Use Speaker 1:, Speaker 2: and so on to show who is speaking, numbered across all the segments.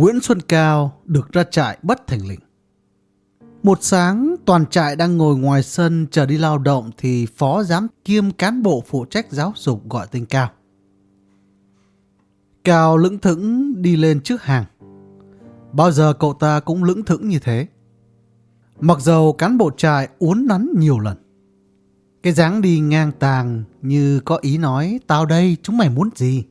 Speaker 1: Nguyễn Xuân Cao được ra trại bất thành lĩnh. Một sáng, toàn trại đang ngồi ngoài sân chờ đi lao động thì phó giám kiêm cán bộ phụ trách giáo dục gọi tên Cao. Cao lững thững đi lên trước hàng. Bao giờ cậu ta cũng lững thững như thế. Mặc dầu cán bộ trại uốn nắn nhiều lần. Cái dáng đi ngang tàng như có ý nói tao đây chúng mày muốn gì?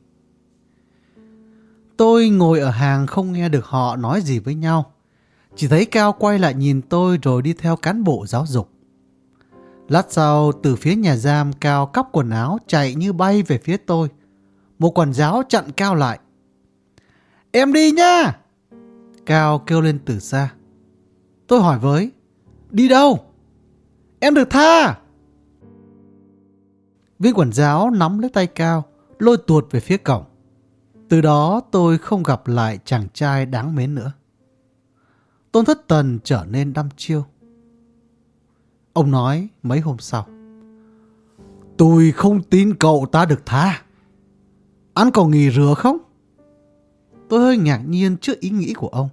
Speaker 1: Tôi ngồi ở hàng không nghe được họ nói gì với nhau. Chỉ thấy Cao quay lại nhìn tôi rồi đi theo cán bộ giáo dục. Lát sau, từ phía nhà giam Cao cắp quần áo chạy như bay về phía tôi. Một quản giáo chặn Cao lại. Em đi nha! Cao kêu lên từ xa. Tôi hỏi với. Đi đâu? Em được tha! Viên quản giáo nắm lấy tay Cao, lôi tuột về phía cổng. Từ đó tôi không gặp lại chàng trai đáng mến nữa. Tôn Thất Tần trở nên đăm chiêu. Ông nói mấy hôm sau. Tôi không tin cậu ta được tha. Ăn còn nghỉ rửa không? Tôi hơi ngạc nhiên trước ý nghĩ của ông.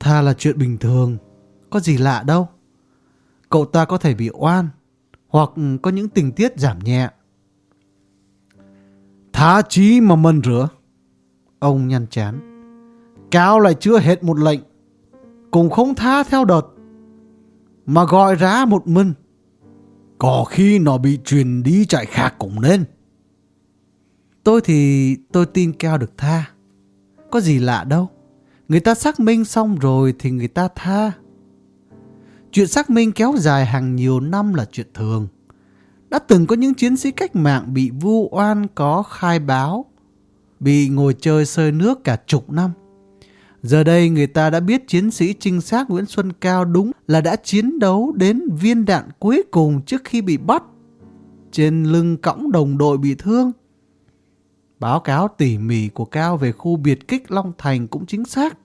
Speaker 1: Tha là chuyện bình thường, có gì lạ đâu. Cậu ta có thể bị oan, hoặc có những tình tiết giảm nhẹ. Thá chí mà mân rửa. Ông nhăn chán. Cao lại chưa hết một lệnh. Cũng không tha theo đợt. Mà gọi ra một mình. Có khi nó bị truyền đi chạy khác cũng nên. Tôi thì, tôi tin Cao được tha. Có gì lạ đâu. Người ta xác minh xong rồi thì người ta tha. Chuyện xác minh kéo dài hàng nhiều năm là chuyện thường. Đã từng có những chiến sĩ cách mạng bị vu oan có khai báo, bị ngồi chơi sơi nước cả chục năm. Giờ đây người ta đã biết chiến sĩ trinh sát Nguyễn Xuân Cao đúng là đã chiến đấu đến viên đạn cuối cùng trước khi bị bắt. Trên lưng cõng đồng đội bị thương. Báo cáo tỉ mỉ của Cao về khu biệt kích Long Thành cũng chính xác.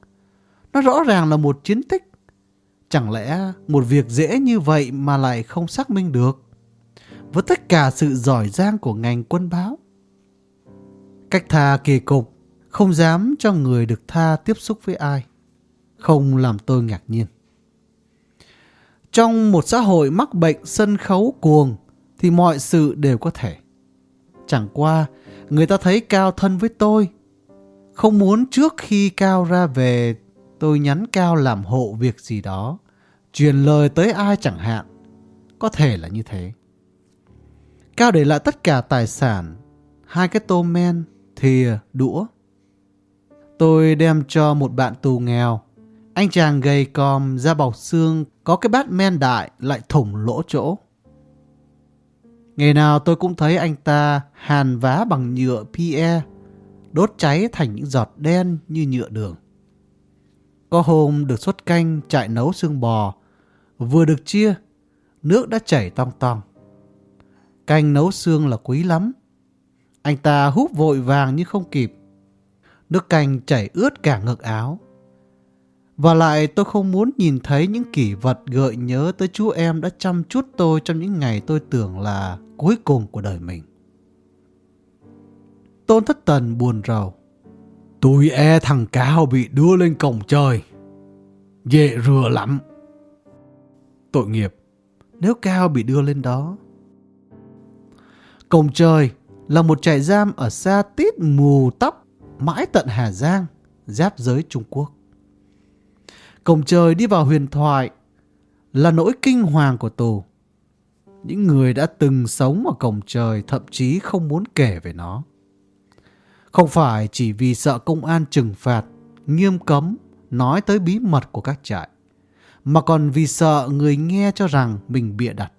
Speaker 1: Nó rõ ràng là một chiến tích. Chẳng lẽ một việc dễ như vậy mà lại không xác minh được? Với tất cả sự giỏi giang của ngành quân báo. Cách tha kỳ cục, không dám cho người được tha tiếp xúc với ai. Không làm tôi ngạc nhiên. Trong một xã hội mắc bệnh sân khấu cuồng thì mọi sự đều có thể. Chẳng qua, người ta thấy Cao thân với tôi. Không muốn trước khi Cao ra về, tôi nhắn Cao làm hộ việc gì đó. Truyền lời tới ai chẳng hạn. Có thể là như thế. Cao để lại tất cả tài sản, hai cái tô men, thìa, đũa. Tôi đem cho một bạn tù nghèo. Anh chàng gầy còm, da bọc xương, có cái bát men đại lại thủng lỗ chỗ. Ngày nào tôi cũng thấy anh ta hàn vá bằng nhựa PE, đốt cháy thành những giọt đen như nhựa đường. Có hôm được xuất canh chạy nấu xương bò, vừa được chia, nước đã chảy tong tong. Canh nấu xương là quý lắm. Anh ta húp vội vàng nhưng không kịp. Nước canh chảy ướt cả ngực áo. Và lại tôi không muốn nhìn thấy những kỷ vật gợi nhớ tới chú em đã chăm chút tôi trong những ngày tôi tưởng là cuối cùng của đời mình. Tôn Thất Tần buồn rầu. Tôi e thằng Cao bị đưa lên cổng trời. Dễ rửa lắm. Tội nghiệp, nếu Cao bị đưa lên đó. Cổng trời là một trại giam ở xa tít mù tóc mãi tận Hà Giang, giáp giới Trung Quốc. Cổng trời đi vào huyền thoại là nỗi kinh hoàng của tù. Những người đã từng sống ở cổng trời thậm chí không muốn kể về nó. Không phải chỉ vì sợ công an trừng phạt, nghiêm cấm, nói tới bí mật của các trại, mà còn vì sợ người nghe cho rằng mình bịa đặt.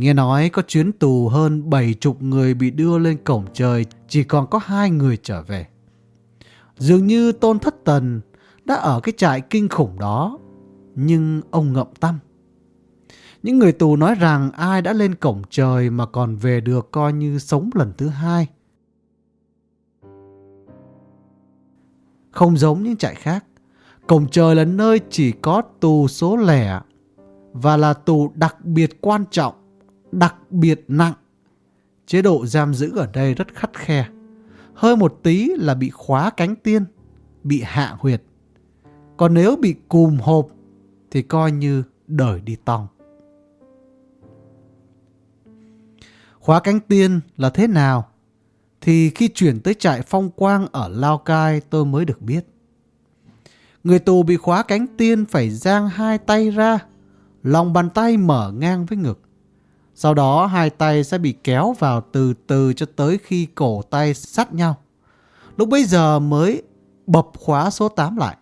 Speaker 1: Nghe nói có chuyến tù hơn bảy chục người bị đưa lên cổng trời, chỉ còn có hai người trở về. Dường như Tôn Thất Tần đã ở cái trại kinh khủng đó, nhưng ông ngậm tâm. Những người tù nói rằng ai đã lên cổng trời mà còn về được coi như sống lần thứ hai. Không giống những trại khác, cổng trời là nơi chỉ có tù số lẻ và là tù đặc biệt quan trọng đặc biệt nặng. Chế độ giam giữ ở đây rất khắt khe. hơi một tí là bị khóa cánh tiên, bị hạ huyệt. Còn nếu bị cùm hộp thì coi như đời đi tòng. Khóa cánh tiên là thế nào? Thì khi chuyển tới trại phong quang ở Lao Cai tôi mới được biết. Người tù bị khóa cánh tiên phải giang hai tay ra, lòng bàn tay mở ngang với ngực. Sau đó hai tay sẽ bị kéo vào từ từ cho tới khi cổ tay sát nhau. Lúc bây giờ mới bập khóa số 8 lại.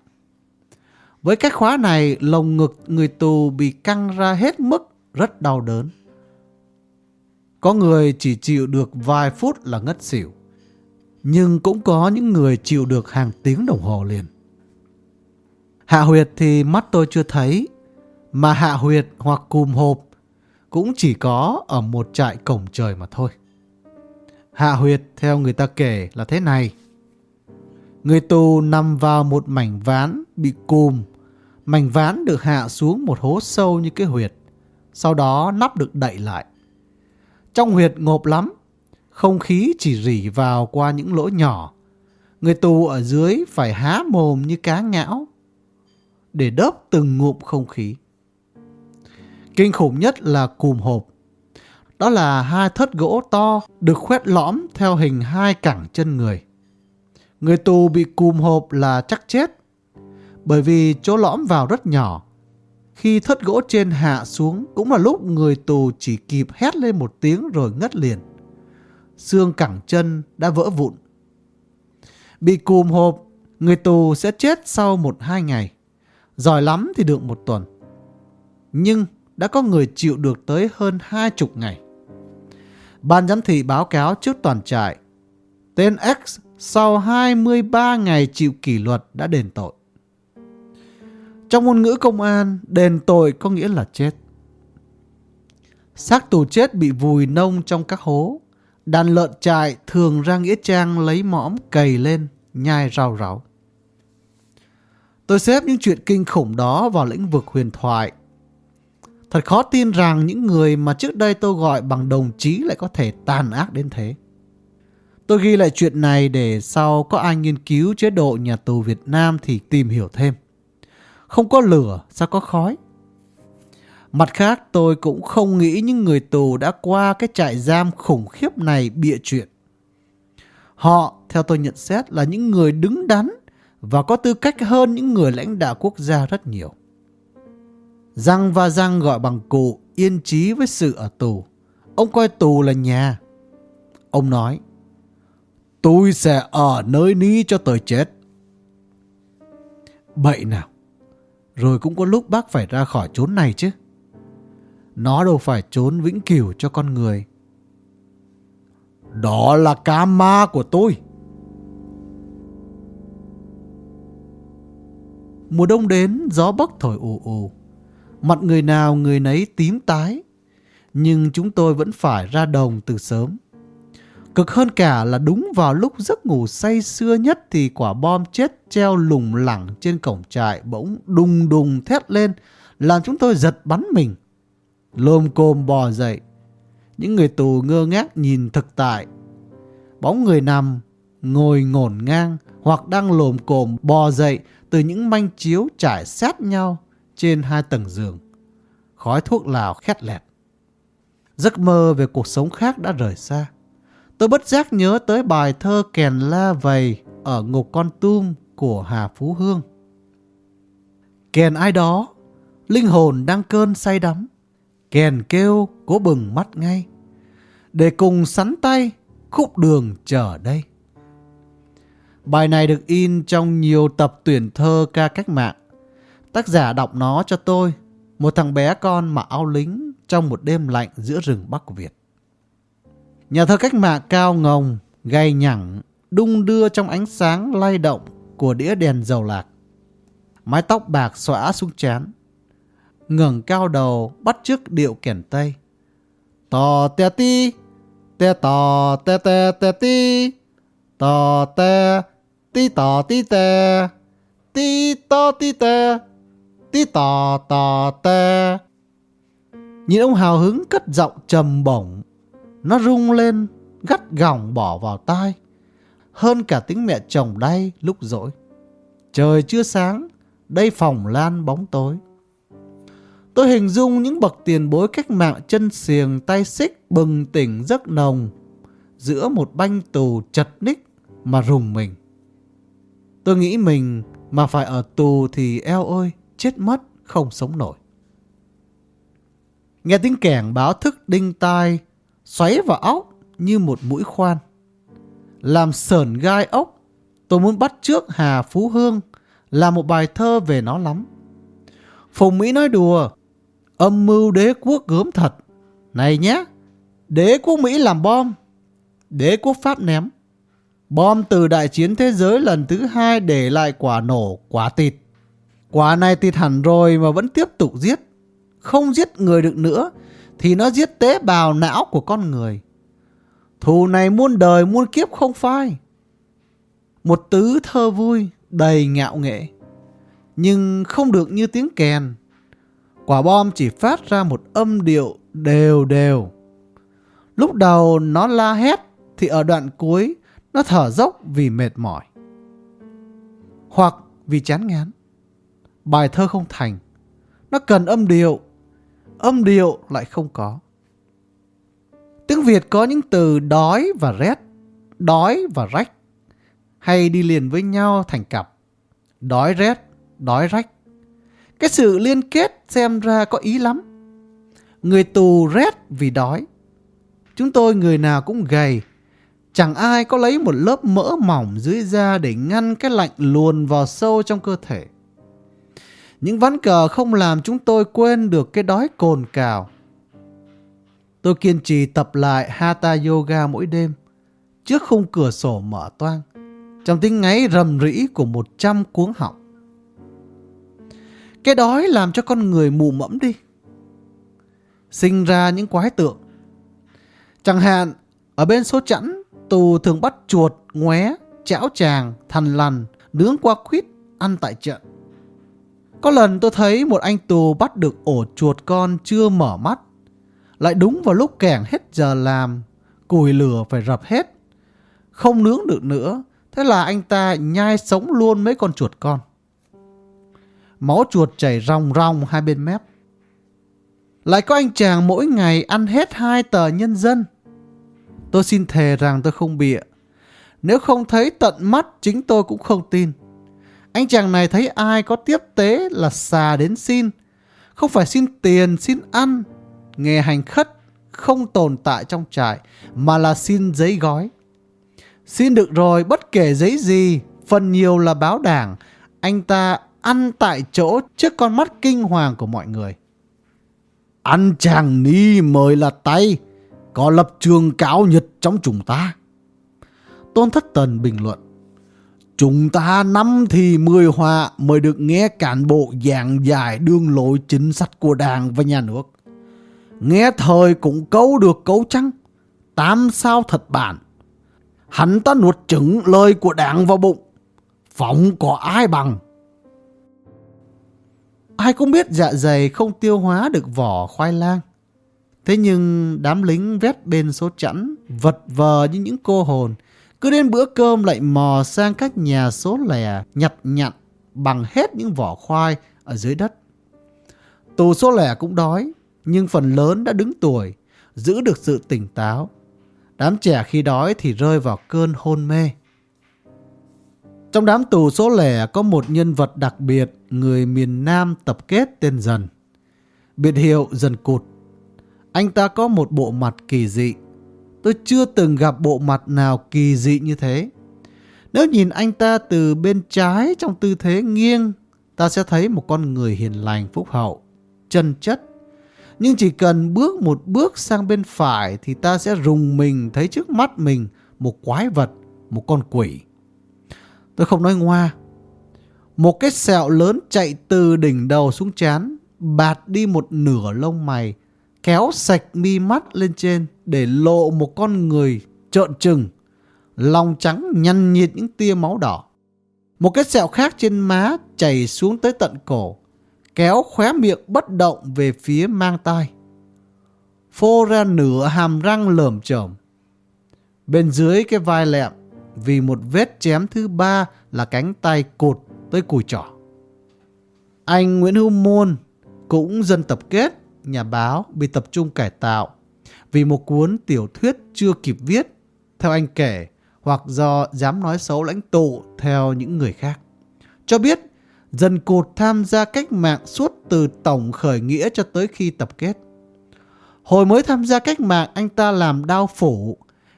Speaker 1: Với cách khóa này, lồng ngực người tù bị căng ra hết mức, rất đau đớn. Có người chỉ chịu được vài phút là ngất xỉu. Nhưng cũng có những người chịu được hàng tiếng đồng hồ liền. Hạ huyệt thì mắt tôi chưa thấy, mà hạ huyệt hoặc cùm hộp cũng chỉ có ở một trại cổng trời mà thôi. Hạ huyệt theo người ta kể là thế này. Người tù nằm vào một mảnh ván bị cùm. Mảnh ván được hạ xuống một hố sâu như cái huyệt. Sau đó nắp được đậy lại. Trong huyệt ngộp lắm. Không khí chỉ rỉ vào qua những lỗ nhỏ. Người tù ở dưới phải há mồm như cá ngão để đớp từng ngụm không khí. Kinh khủng nhất là cùm hộp. Đó là hai thất gỗ to được khoét lõm theo hình hai cẳng chân người. Người tù bị cùm hộp là chắc chết bởi vì chỗ lõm vào rất nhỏ. Khi thất gỗ trên hạ xuống cũng là lúc người tù chỉ kịp hét lên một tiếng rồi ngất liền. Xương cẳng chân đã vỡ vụn. Bị cùm hộp, người tù sẽ chết sau một hai ngày. Giỏi lắm thì được một tuần. Nhưng đã có người chịu được tới hơn hai chục ngày. Ban giám thị báo cáo trước toàn trại. Tên X sau 23 ngày chịu kỷ luật đã đền tội. Trong ngôn ngữ công an, đền tội có nghĩa là chết. Xác tù chết bị vùi nông trong các hố. Đàn lợn trại thường ra nghĩa trang lấy mõm cầy lên, nhai rau ráu. Tôi xếp những chuyện kinh khủng đó vào lĩnh vực huyền thoại. Thật khó tin rằng những người mà trước đây tôi gọi bằng đồng chí lại có thể tàn ác đến thế. Tôi ghi lại chuyện này để sau có ai nghiên cứu chế độ nhà tù Việt Nam thì tìm hiểu thêm. Không có lửa, sao có khói? Mặt khác tôi cũng không nghĩ những người tù đã qua cái trại giam khủng khiếp này bịa chuyện. Họ, theo tôi nhận xét, là những người đứng đắn và có tư cách hơn những người lãnh đạo quốc gia rất nhiều. Giang và Giang gọi bằng cụ yên trí với sự ở tù. Ông coi tù là nhà. Ông nói, tôi sẽ ở nơi ní cho tới chết. Bậy nào, rồi cũng có lúc bác phải ra khỏi chốn này chứ. Nó đâu phải trốn vĩnh cửu cho con người. Đó là cá ma của tôi. Mùa đông đến, gió bắc thổi ù ù. Mặt người nào người nấy tím tái. Nhưng chúng tôi vẫn phải ra đồng từ sớm. Cực hơn cả là đúng vào lúc giấc ngủ say xưa nhất thì quả bom chết treo lủng lẳng trên cổng trại bỗng đùng đùng thét lên làm chúng tôi giật bắn mình. Lôm côm bò dậy. Những người tù ngơ ngác nhìn thực tại. Bóng người nằm, ngồi ngổn ngang hoặc đang lồm cồm bò dậy từ những manh chiếu trải sát nhau trên hai tầng giường. Khói thuốc lào khét lẹt. Giấc mơ về cuộc sống khác đã rời xa. Tôi bất giác nhớ tới bài thơ kèn la vầy ở ngục con tum của Hà Phú Hương. Kèn ai đó, linh hồn đang cơn say đắm. Kèn kêu cố bừng mắt ngay. Để cùng sắn tay, khúc đường chờ đây. Bài này được in trong nhiều tập tuyển thơ ca cách mạng. Tác giả đọc nó cho tôi, một thằng bé con mặc áo lính trong một đêm lạnh giữa rừng Bắc Việt. Nhà thơ cách mạng cao ngồng, gay nhẳng, đung đưa trong ánh sáng lay động của đĩa đèn dầu lạc. Mái tóc bạc xõa xuống chán. ngẩng cao đầu bắt chước điệu kèn tây. Tò tè ti, tè tò tè tè tè ti, tò tè ti tò ti tè. ti tò ti tè. Tí tò tò tè. Nhìn ông hào hứng cất giọng trầm bổng. Nó rung lên, gắt gỏng bỏ vào tai. hơn cả tiếng mẹ chồng đay lúc rỗi. Trời chưa sáng, đây phòng lan bóng tối. Tôi hình dung những bậc tiền bối cách mạng chân xiềng tay xích bừng tỉnh giấc nồng giữa một banh tù chật ních mà rùng mình. Tôi nghĩ mình mà phải ở tù thì eo ơi, chết mất, không sống nổi. Nghe tiếng kẻng báo thức đinh tai, xoáy vào óc như một mũi khoan. Làm sờn gai ốc, tôi muốn bắt trước Hà Phú Hương là một bài thơ về nó lắm. Phùng Mỹ nói đùa, âm mưu đế quốc gớm thật. Này nhé, đế quốc Mỹ làm bom, đế quốc Pháp ném. Bom từ đại chiến thế giới lần thứ hai để lại quả nổ, quả tịt. Quả này thì hẳn rồi mà vẫn tiếp tục giết. Không giết người được nữa thì nó giết tế bào não của con người. Thù này muôn đời muôn kiếp không phai. Một tứ thơ vui, đầy ngạo nghệ. Nhưng không được như tiếng kèn. Quả bom chỉ phát ra một âm điệu đều đều. Lúc đầu nó la hét thì ở đoạn cuối nó thở dốc vì mệt mỏi. Hoặc vì chán ngán. Bài thơ không thành. Nó cần âm điệu. Âm điệu lại không có. Tiếng Việt có những từ đói và rét, đói và rách, hay đi liền với nhau thành cặp. Đói rét, đói rách. Cái sự liên kết xem ra có ý lắm. Người tù rét vì đói. Chúng tôi người nào cũng gầy. Chẳng ai có lấy một lớp mỡ mỏng dưới da để ngăn cái lạnh luồn vào sâu trong cơ thể. Những ván cờ không làm chúng tôi quên được cái đói cồn cào. Tôi kiên trì tập lại Hatha Yoga mỗi đêm trước khung cửa sổ mở toang trong tiếng ngáy rầm rĩ của một trăm cuống họng. Cái đói làm cho con người mù mẫm đi. Sinh ra những quái tượng. Chẳng hạn, ở bên số chẵn, tù thường bắt chuột, ngué, chảo tràng, thằn lằn, nướng qua khuyết, ăn tại trận. Có lần tôi thấy một anh tù bắt được ổ chuột con chưa mở mắt. Lại đúng vào lúc kẻng hết giờ làm, củi lửa phải rập hết. Không nướng được nữa, thế là anh ta nhai sống luôn mấy con chuột con. Máu chuột chảy ròng ròng hai bên mép. Lại có anh chàng mỗi ngày ăn hết hai tờ nhân dân. Tôi xin thề rằng tôi không bịa. Nếu không thấy tận mắt chính tôi cũng không tin. Anh chàng này thấy ai có tiếp tế là xà đến xin. Không phải xin tiền, xin ăn. Nghề hành khất không tồn tại trong trại mà là xin giấy gói. Xin được rồi bất kể giấy gì, phần nhiều là báo đảng. Anh ta ăn tại chỗ trước con mắt kinh hoàng của mọi người. Ăn chàng ni mời là tay, có lập trường cao nhật trong chúng ta. Tôn Thất Tần bình luận. Chúng ta năm thì mười hòa mới được nghe cán bộ giảng giải đường lối chính sách của đảng và nhà nước. Nghe thời cũng câu được câu trăng, tám sao thật bản. Hắn ta nuốt trứng lời của đảng vào bụng, phóng có ai bằng. Ai cũng biết dạ dày không tiêu hóa được vỏ khoai lang. Thế nhưng đám lính vét bên số chẵn, vật vờ như những cô hồn, cứ đến bữa cơm lại mò sang các nhà số lẻ nhặt nhặn bằng hết những vỏ khoai ở dưới đất. Tù số lẻ cũng đói, nhưng phần lớn đã đứng tuổi, giữ được sự tỉnh táo. Đám trẻ khi đói thì rơi vào cơn hôn mê. Trong đám tù số lẻ có một nhân vật đặc biệt người miền Nam tập kết tên Dần. Biệt hiệu Dần Cụt. Anh ta có một bộ mặt kỳ dị. Tôi chưa từng gặp bộ mặt nào kỳ dị như thế. Nếu nhìn anh ta từ bên trái trong tư thế nghiêng, ta sẽ thấy một con người hiền lành phúc hậu, chân chất. Nhưng chỉ cần bước một bước sang bên phải thì ta sẽ rùng mình thấy trước mắt mình một quái vật, một con quỷ. Tôi không nói ngoa. Một cái sẹo lớn chạy từ đỉnh đầu xuống chán, bạt đi một nửa lông mày, kéo sạch mi mắt lên trên để lộ một con người trợn trừng, lòng trắng nhăn nhiệt những tia máu đỏ. Một cái sẹo khác trên má chảy xuống tới tận cổ, kéo khóe miệng bất động về phía mang tai. Phô ra nửa hàm răng lởm chởm. Bên dưới cái vai lẹm vì một vết chém thứ ba là cánh tay cột tới cùi trỏ. Anh Nguyễn Hữu Môn cũng dân tập kết, nhà báo bị tập trung cải tạo vì một cuốn tiểu thuyết chưa kịp viết, theo anh kể, hoặc do dám nói xấu lãnh tụ theo những người khác. Cho biết, dần cột tham gia cách mạng suốt từ tổng khởi nghĩa cho tới khi tập kết. Hồi mới tham gia cách mạng anh ta làm đao phủ,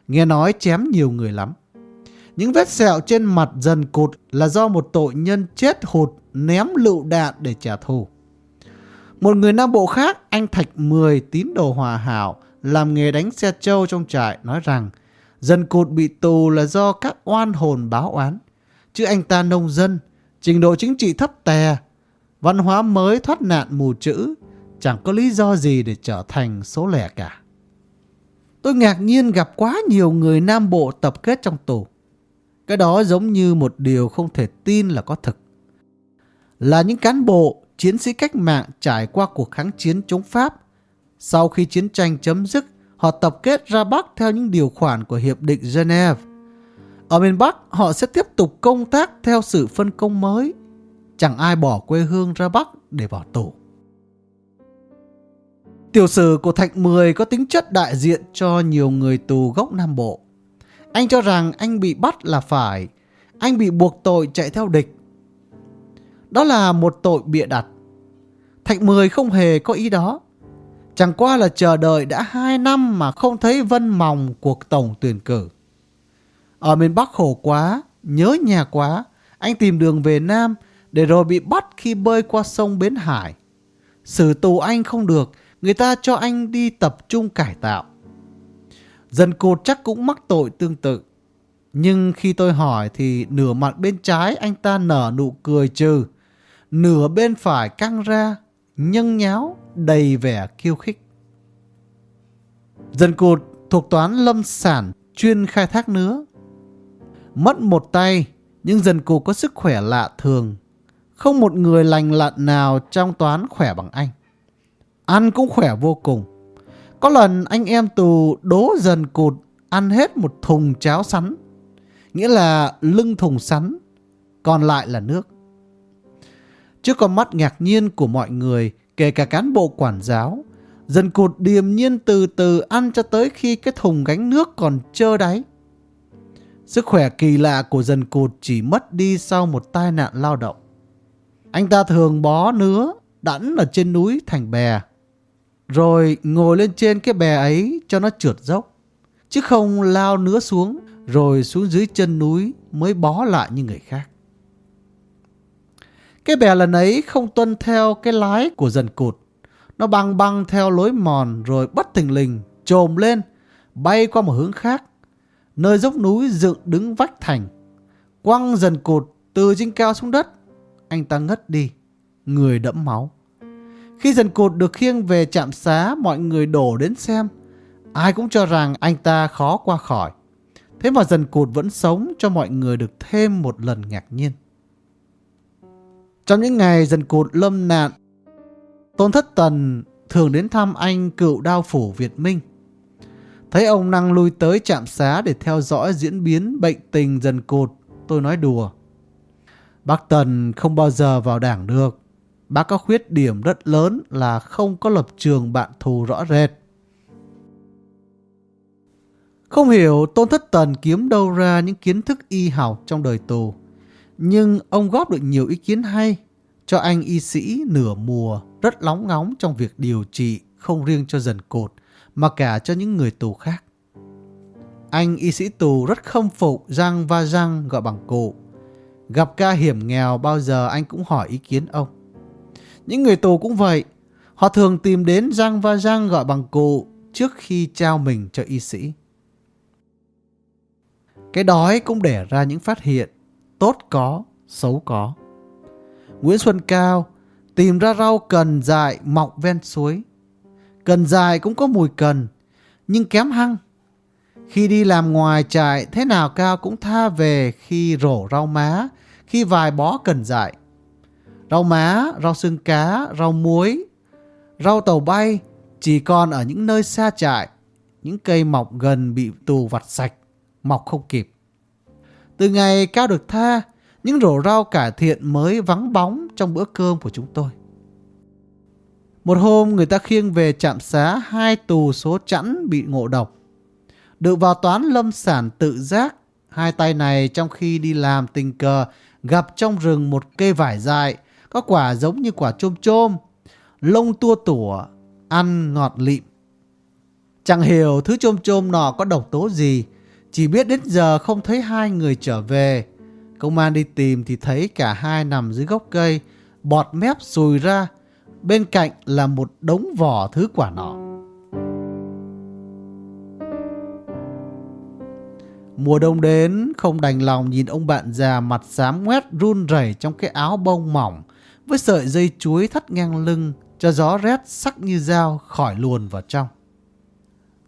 Speaker 1: nghe nói chém nhiều người lắm. Những vết sẹo trên mặt dần cột là do một tội nhân chết hụt ném lựu đạn để trả thù. Một người Nam Bộ khác, anh Thạch Mười tín đồ hòa hảo, làm nghề đánh xe trâu trong trại nói rằng dân cột bị tù là do các oan hồn báo oán. Chứ anh ta nông dân, trình độ chính trị thấp tè, văn hóa mới thoát nạn mù chữ, chẳng có lý do gì để trở thành số lẻ cả. Tôi ngạc nhiên gặp quá nhiều người Nam Bộ tập kết trong tù. Cái đó giống như một điều không thể tin là có thực. Là những cán bộ, chiến sĩ cách mạng trải qua cuộc kháng chiến chống Pháp. Sau khi chiến tranh chấm dứt, họ tập kết ra Bắc theo những điều khoản của Hiệp định Geneva. Ở miền Bắc, họ sẽ tiếp tục công tác theo sự phân công mới. Chẳng ai bỏ quê hương ra Bắc để bỏ tù. Tiểu sử của Thạch Mười có tính chất đại diện cho nhiều người tù gốc Nam Bộ. Anh cho rằng anh bị bắt là phải, anh bị buộc tội chạy theo địch. Đó là một tội bịa đặt. Thạch Mười không hề có ý đó. Chẳng qua là chờ đợi đã 2 năm mà không thấy vân mòng cuộc tổng tuyển cử. Ở miền Bắc khổ quá, nhớ nhà quá, anh tìm đường về Nam để rồi bị bắt khi bơi qua sông Bến Hải. Xử tù anh không được, người ta cho anh đi tập trung cải tạo. Dân cột chắc cũng mắc tội tương tự. Nhưng khi tôi hỏi thì nửa mặt bên trái anh ta nở nụ cười trừ, nửa bên phải căng ra, nhân nháo, đầy vẻ kiêu khích. Dân cột thuộc toán lâm sản chuyên khai thác nứa. Mất một tay, nhưng dân cột có sức khỏe lạ thường. Không một người lành lặn nào trong toán khỏe bằng anh. Ăn cũng khỏe vô cùng. Có lần anh em tù đố dần cột ăn hết một thùng cháo sắn. Nghĩa là lưng thùng sắn, còn lại là nước. Trước con mắt ngạc nhiên của mọi người, kể cả cán bộ quản giáo, dần cụt điềm nhiên từ từ ăn cho tới khi cái thùng gánh nước còn trơ đáy. Sức khỏe kỳ lạ của dần cụt chỉ mất đi sau một tai nạn lao động. Anh ta thường bó nứa, đẵn ở trên núi thành bè. Rồi ngồi lên trên cái bè ấy cho nó trượt dốc. Chứ không lao nứa xuống rồi xuống dưới chân núi mới bó lại như người khác. Cái bè lần ấy không tuân theo cái lái của dần cụt. Nó băng băng theo lối mòn rồi bất thình lình, trồm lên, bay qua một hướng khác. Nơi dốc núi dựng đứng vách thành. Quăng dần cụt từ trên cao xuống đất. Anh ta ngất đi, người đẫm máu. Khi dần cột được khiêng về trạm xá, mọi người đổ đến xem. Ai cũng cho rằng anh ta khó qua khỏi. Thế mà dần cột vẫn sống cho mọi người được thêm một lần ngạc nhiên. Trong những ngày dần cột lâm nạn, Tôn Thất Tần thường đến thăm anh cựu đao phủ Việt Minh. Thấy ông năng lui tới trạm xá để theo dõi diễn biến bệnh tình dần cột, tôi nói đùa. Bác Tần không bao giờ vào đảng được. Bác có khuyết điểm rất lớn là không có lập trường bạn thù rõ rệt. Không hiểu Tôn Thất Tần kiếm đâu ra những kiến thức y học trong đời tù. Nhưng ông góp được nhiều ý kiến hay, cho anh y sĩ nửa mùa rất lóng ngóng trong việc điều trị không riêng cho dần cột, mà cả cho những người tù khác. Anh y sĩ tù rất khâm phục Giang Va Giang gọi bằng cụ. Gặp ca hiểm nghèo bao giờ anh cũng hỏi ý kiến ông. Những người tù cũng vậy. Họ thường tìm đến Giang và Giang gọi bằng cụ trước khi trao mình cho y sĩ. Cái đói cũng để ra những phát hiện tốt có, xấu có. Nguyễn Xuân Cao tìm ra rau cần dại mọc ven suối. Cần dài cũng có mùi cần, nhưng kém hăng. Khi đi làm ngoài trại, thế nào Cao cũng tha về khi rổ rau má, khi vài bó cần dại. Rau má, rau xương cá, rau muối, rau tàu bay chỉ còn ở những nơi xa trại, những cây mọc gần bị tù vặt sạch, mọc không kịp. Từ ngày Cao được tha, những rổ rau cải thiện mới vắng bóng trong bữa cơm của chúng tôi. Một hôm người ta khiêng về trạm xá hai tù số chẵn bị ngộ độc. Được vào toán lâm sản tự giác, hai tay này trong khi đi làm tình cờ gặp trong rừng một cây vải dài, có quả giống như quả chôm chôm, lông tua tủa, ăn ngọt lịm. Chẳng hiểu thứ chôm chôm nọ có độc tố gì, chỉ biết đến giờ không thấy hai người trở về. Công an đi tìm thì thấy cả hai nằm dưới gốc cây, bọt mép sùi ra, bên cạnh là một đống vỏ thứ quả nọ. Mùa đông đến, không đành lòng nhìn ông bạn già mặt xám ngoét run rẩy trong cái áo bông mỏng với sợi dây chuối thắt ngang lưng cho gió rét sắc như dao khỏi luồn vào trong.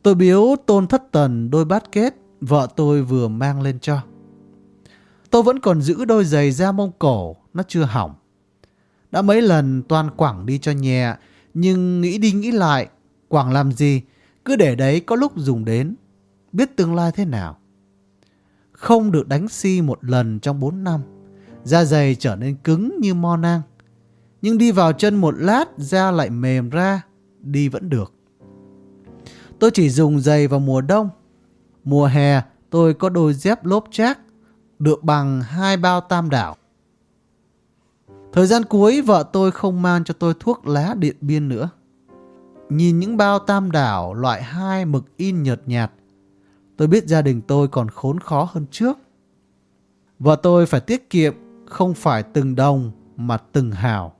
Speaker 1: Tôi biếu tôn thất tần đôi bát kết vợ tôi vừa mang lên cho. Tôi vẫn còn giữ đôi giày da mông cổ, nó chưa hỏng. Đã mấy lần toàn quảng đi cho nhẹ, nhưng nghĩ đi nghĩ lại, quảng làm gì, cứ để đấy có lúc dùng đến, biết tương lai thế nào. Không được đánh si một lần trong 4 năm, da giày trở nên cứng như mo nang. Nhưng đi vào chân một lát, da lại mềm ra, đi vẫn được. Tôi chỉ dùng giày vào mùa đông. Mùa hè, tôi có đôi dép lốp chác, được bằng hai bao tam đảo. Thời gian cuối vợ tôi không mang cho tôi thuốc lá điện biên nữa. Nhìn những bao tam đảo loại hai mực in nhợt nhạt, tôi biết gia đình tôi còn khốn khó hơn trước. Vợ tôi phải tiết kiệm không phải từng đồng mà từng hào.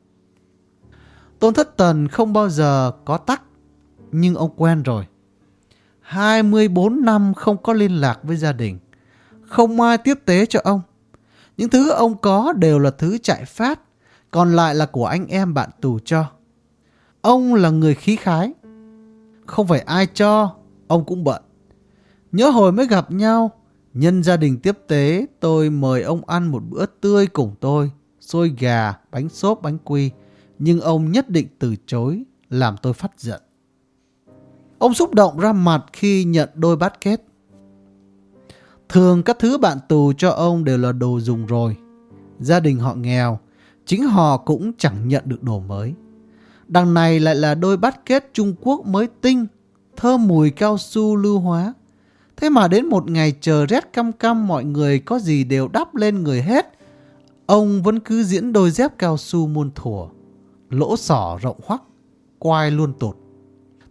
Speaker 1: Tôn Thất Tần không bao giờ có tắc, nhưng ông quen rồi. 24 năm không có liên lạc với gia đình. Không ai tiếp tế cho ông. Những thứ ông có đều là thứ chạy phát, còn lại là của anh em bạn tù cho. Ông là người khí khái. Không phải ai cho, ông cũng bận. Nhớ hồi mới gặp nhau, nhân gia đình tiếp tế, tôi mời ông ăn một bữa tươi cùng tôi, xôi gà, bánh xốp, bánh quy. Nhưng ông nhất định từ chối, làm tôi phát giận. Ông xúc động ra mặt khi nhận đôi bát kết. Thường các thứ bạn tù cho ông đều là đồ dùng rồi. Gia đình họ nghèo, chính họ cũng chẳng nhận được đồ mới. Đằng này lại là đôi bát kết Trung Quốc mới tinh, thơm mùi cao su lưu hóa. Thế mà đến một ngày chờ rét căm căm mọi người có gì đều đắp lên người hết. Ông vẫn cứ diễn đôi dép cao su muôn thủa, lỗ sỏ rộng hoắc, quai luôn tụt.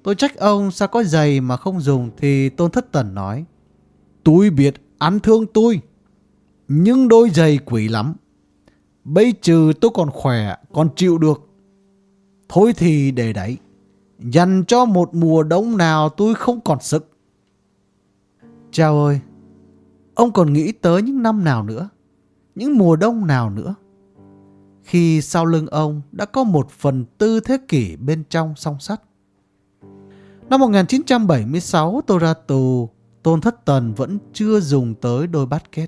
Speaker 1: Tôi trách ông sao có giày mà không dùng thì Tôn Thất Tần nói. Tôi biết ăn thương tôi, nhưng đôi giày quỷ lắm. Bây trừ tôi còn khỏe, còn chịu được. Thôi thì để đấy, dành cho một mùa đông nào tôi không còn sức. Chào ơi, ông còn nghĩ tới những năm nào nữa, những mùa đông nào nữa. Khi sau lưng ông đã có một phần tư thế kỷ bên trong song sắt. Năm 1976 tôi ra tù, Tôn Thất Tần vẫn chưa dùng tới đôi bát kết.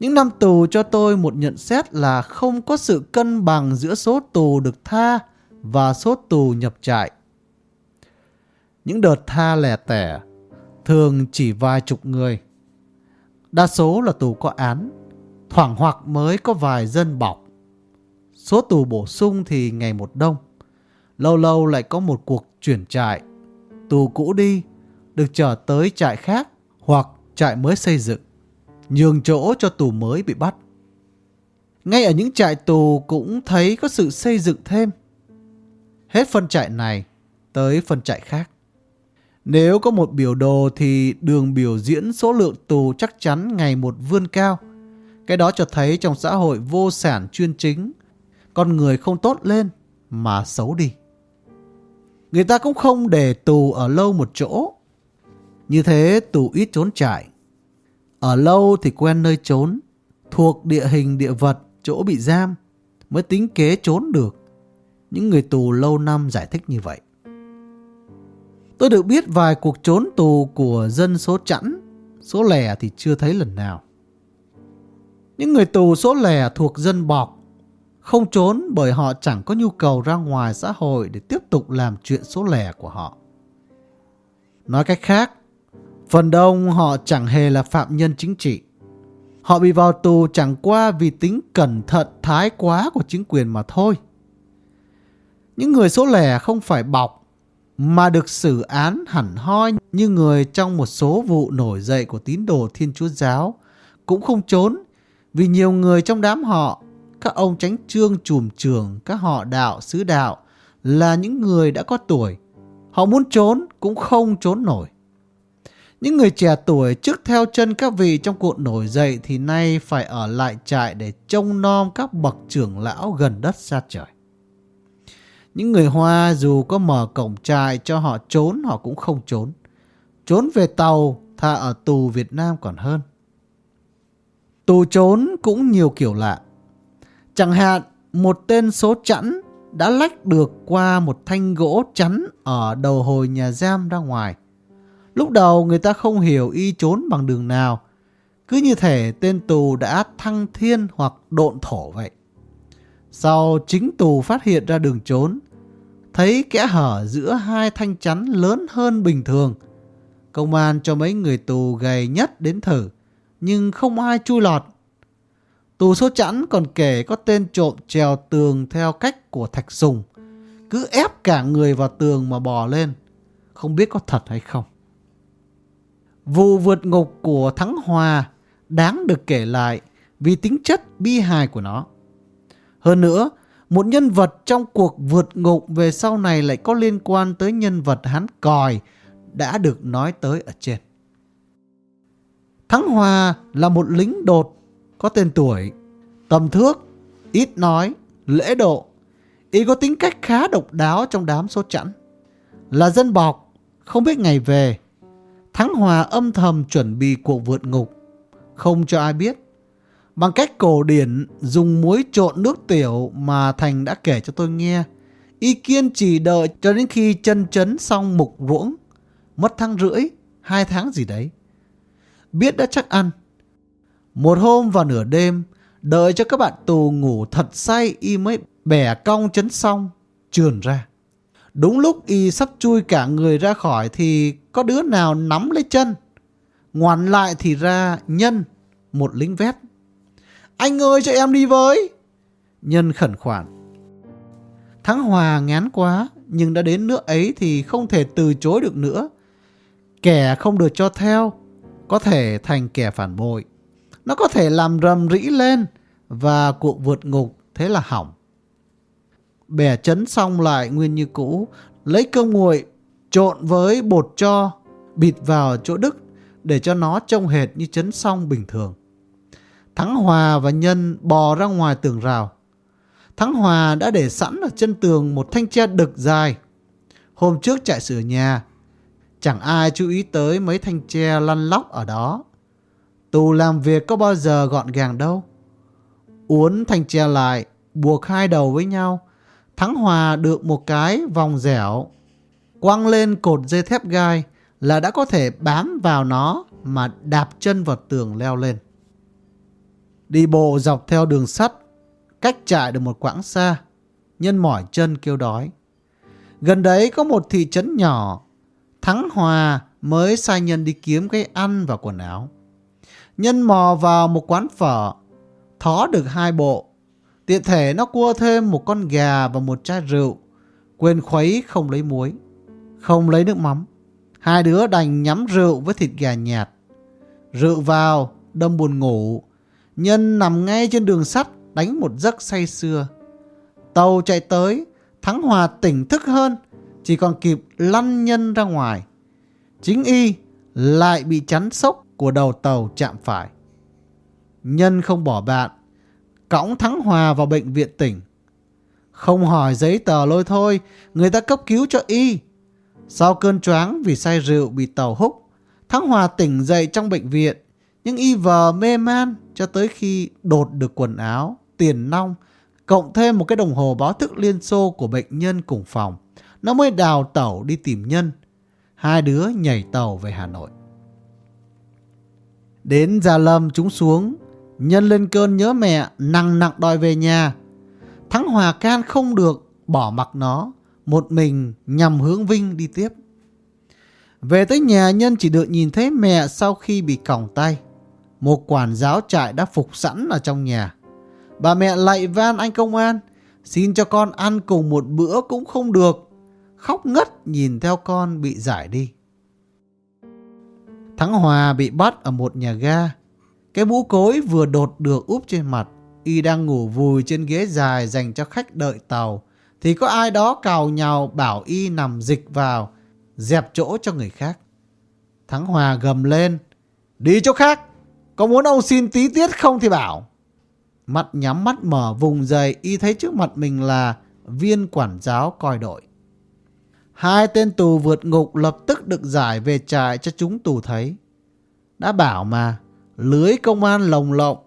Speaker 1: Những năm tù cho tôi một nhận xét là không có sự cân bằng giữa số tù được tha và số tù nhập trại. Những đợt tha lẻ tẻ thường chỉ vài chục người. Đa số là tù có án, thoảng hoặc mới có vài dân bọc. Số tù bổ sung thì ngày một đông. Lâu lâu lại có một cuộc chuyển trại. Tù cũ đi, được trở tới trại khác hoặc trại mới xây dựng, nhường chỗ cho tù mới bị bắt. Ngay ở những trại tù cũng thấy có sự xây dựng thêm. Hết phân trại này tới phân trại khác. Nếu có một biểu đồ thì đường biểu diễn số lượng tù chắc chắn ngày một vươn cao. Cái đó cho thấy trong xã hội vô sản chuyên chính, con người không tốt lên mà xấu đi. Người ta cũng không để tù ở lâu một chỗ. Như thế tù ít trốn trải. Ở lâu thì quen nơi trốn, thuộc địa hình địa vật chỗ bị giam mới tính kế trốn được. Những người tù lâu năm giải thích như vậy. Tôi được biết vài cuộc trốn tù của dân số chẵn, số lẻ thì chưa thấy lần nào. Những người tù số lẻ thuộc dân bọc không trốn bởi họ chẳng có nhu cầu ra ngoài xã hội để tiếp tục làm chuyện số lẻ của họ. Nói cách khác, phần đông họ chẳng hề là phạm nhân chính trị. Họ bị vào tù chẳng qua vì tính cẩn thận thái quá của chính quyền mà thôi. Những người số lẻ không phải bọc mà được xử án hẳn hoi như người trong một số vụ nổi dậy của tín đồ Thiên Chúa Giáo cũng không trốn vì nhiều người trong đám họ, các ông tránh trương trùm trường, các họ đạo, sứ đạo là những người đã có tuổi. Họ muốn trốn cũng không trốn nổi. Những người trẻ tuổi trước theo chân các vị trong cuộc nổi dậy thì nay phải ở lại trại để trông nom các bậc trưởng lão gần đất xa trời. Những người Hoa dù có mở cổng trại cho họ trốn họ cũng không trốn. Trốn về tàu thà ở tù Việt Nam còn hơn. Tù trốn cũng nhiều kiểu lạ. Chẳng hạn một tên số chẵn đã lách được qua một thanh gỗ chắn ở đầu hồi nhà giam ra ngoài. Lúc đầu người ta không hiểu y trốn bằng đường nào. Cứ như thể tên tù đã thăng thiên hoặc độn thổ vậy. Sau chính tù phát hiện ra đường trốn, thấy kẽ hở giữa hai thanh chắn lớn hơn bình thường. Công an cho mấy người tù gầy nhất đến thử, nhưng không ai chui lọt. Tù số chẵn còn kể có tên trộm trèo tường theo cách của Thạch Sùng, cứ ép cả người vào tường mà bò lên, không biết có thật hay không. Vụ vượt ngục của Thắng Hòa đáng được kể lại vì tính chất bi hài của nó. Hơn nữa, một nhân vật trong cuộc vượt ngục về sau này lại có liên quan tới nhân vật hắn còi đã được nói tới ở trên. Thắng Hòa là một lính đột có tên tuổi, tầm thước, ít nói, lễ độ. Y có tính cách khá độc đáo trong đám số chẵn. Là dân bọc, không biết ngày về. Thắng Hòa âm thầm chuẩn bị cuộc vượt ngục, không cho ai biết. Bằng cách cổ điển dùng muối trộn nước tiểu mà Thành đã kể cho tôi nghe. Y kiên trì đợi cho đến khi chân chấn xong mục ruỗng. Mất tháng rưỡi, hai tháng gì đấy. Biết đã chắc ăn. Một hôm vào nửa đêm, đợi cho các bạn tù ngủ thật say y mới bẻ cong chấn xong, trườn ra. Đúng lúc y sắp chui cả người ra khỏi thì có đứa nào nắm lấy chân. Ngoằn lại thì ra nhân, một lính vét. Anh ơi cho em đi với. Nhân khẩn khoản. Thắng Hòa ngán quá, nhưng đã đến nước ấy thì không thể từ chối được nữa. Kẻ không được cho theo, có thể thành kẻ phản bội. Nó có thể làm rầm rĩ lên và cuộc vượt ngục thế là hỏng. Bẻ chấn xong lại nguyên như cũ, lấy cơm nguội trộn với bột cho, bịt vào chỗ Đức để cho nó trông hệt như chấn xong bình thường. Thắng Hòa và Nhân bò ra ngoài tường rào. Thắng Hòa đã để sẵn ở chân tường một thanh tre đực dài. Hôm trước chạy sửa nhà, chẳng ai chú ý tới mấy thanh tre lăn lóc ở đó. Tù làm việc có bao giờ gọn gàng đâu. Uốn thành chè lại, buộc hai đầu với nhau. Thắng Hòa được một cái vòng dẻo, quăng lên cột dây thép gai là đã có thể bám vào nó mà đạp chân vào tường leo lên. Đi bộ dọc theo đường sắt, cách trại được một quãng xa, nhân mỏi chân kêu đói. Gần đấy có một thị trấn nhỏ, Thắng Hòa mới sai nhân đi kiếm cái ăn và quần áo. Nhân mò vào một quán phở, thó được hai bộ. Tiện thể nó cua thêm một con gà và một chai rượu. Quên khuấy không lấy muối, không lấy nước mắm. Hai đứa đành nhắm rượu với thịt gà nhạt. Rượu vào, đâm buồn ngủ. Nhân nằm ngay trên đường sắt, đánh một giấc say xưa. Tàu chạy tới, Thắng Hòa tỉnh thức hơn, chỉ còn kịp lăn nhân ra ngoài. Chính y lại bị chắn sốc của đầu tàu chạm phải. Nhân không bỏ bạn, cõng Thắng Hòa vào bệnh viện tỉnh. Không hỏi giấy tờ lôi thôi, người ta cấp cứu cho y. Sau cơn choáng vì say rượu bị tàu húc, Thắng Hòa tỉnh dậy trong bệnh viện, nhưng y vờ mê man cho tới khi đột được quần áo, tiền nong, cộng thêm một cái đồng hồ báo thức liên xô của bệnh nhân cùng phòng. Nó mới đào tàu đi tìm nhân. Hai đứa nhảy tàu về Hà Nội. Đến Gia Lâm chúng xuống, nhân lên cơn nhớ mẹ, nặng nặng đòi về nhà. Thắng Hòa can không được, bỏ mặc nó, một mình nhằm hướng Vinh đi tiếp. Về tới nhà nhân chỉ được nhìn thấy mẹ sau khi bị còng tay. Một quản giáo trại đã phục sẵn ở trong nhà. Bà mẹ lạy van anh công an, xin cho con ăn cùng một bữa cũng không được. Khóc ngất nhìn theo con bị giải đi. Thắng Hòa bị bắt ở một nhà ga. Cái mũ cối vừa đột được úp trên mặt. Y đang ngủ vùi trên ghế dài dành cho khách đợi tàu. Thì có ai đó cào nhào bảo Y nằm dịch vào, dẹp chỗ cho người khác. Thắng Hòa gầm lên. Đi chỗ khác. Có muốn ông xin tí tiết không thì bảo. Mặt nhắm mắt mở vùng dày y thấy trước mặt mình là viên quản giáo coi đội. Hai tên tù vượt ngục lập tức được giải về trại cho chúng tù thấy. Đã bảo mà, lưới công an lồng lộng,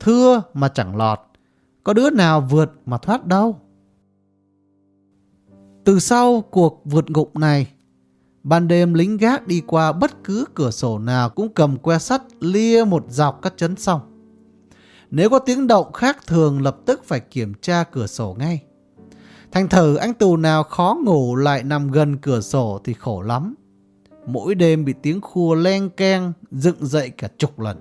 Speaker 1: thưa mà chẳng lọt. Có đứa nào vượt mà thoát đâu. Từ sau cuộc vượt ngục này, ban đêm lính gác đi qua bất cứ cửa sổ nào cũng cầm que sắt lia một dọc các chấn xong. Nếu có tiếng động khác thường lập tức phải kiểm tra cửa sổ ngay. Thành thử anh tù nào khó ngủ lại nằm gần cửa sổ thì khổ lắm. Mỗi đêm bị tiếng khua len keng dựng dậy cả chục lần.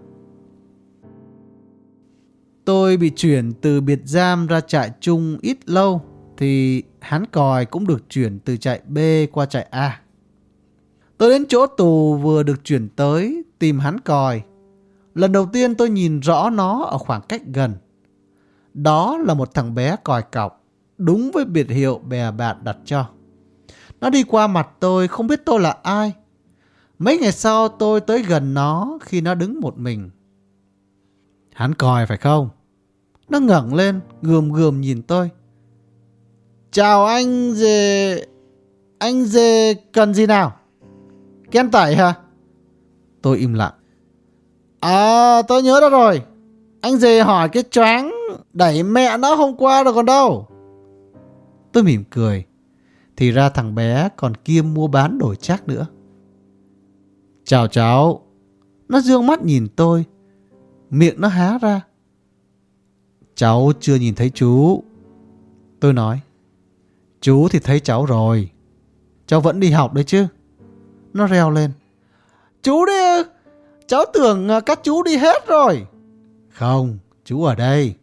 Speaker 1: Tôi bị chuyển từ biệt giam ra trại chung ít lâu thì hắn còi cũng được chuyển từ trại B qua trại A. Tôi đến chỗ tù vừa được chuyển tới tìm hắn còi. Lần đầu tiên tôi nhìn rõ nó ở khoảng cách gần. Đó là một thằng bé còi cọc, đúng với biệt hiệu bè bạn đặt cho. Nó đi qua mặt tôi không biết tôi là ai. Mấy ngày sau tôi tới gần nó khi nó đứng một mình. Hắn còi phải không? Nó ngẩng lên, gườm gườm nhìn tôi. Chào anh dê, Anh dê cần gì nào? Ken tẩy hả? Tôi im lặng. À tôi nhớ ra rồi Anh dê hỏi cái choáng Đẩy mẹ nó hôm qua rồi còn đâu Tôi mỉm cười. Thì ra thằng bé còn kiêm mua bán đổi chắc nữa. Chào cháu. Nó dương mắt nhìn tôi. Miệng nó há ra. Cháu chưa nhìn thấy chú. Tôi nói. Chú thì thấy cháu rồi. Cháu vẫn đi học đấy chứ. Nó reo lên. Chú đi. Cháu tưởng à, các chú đi hết rồi. Không, chú ở đây.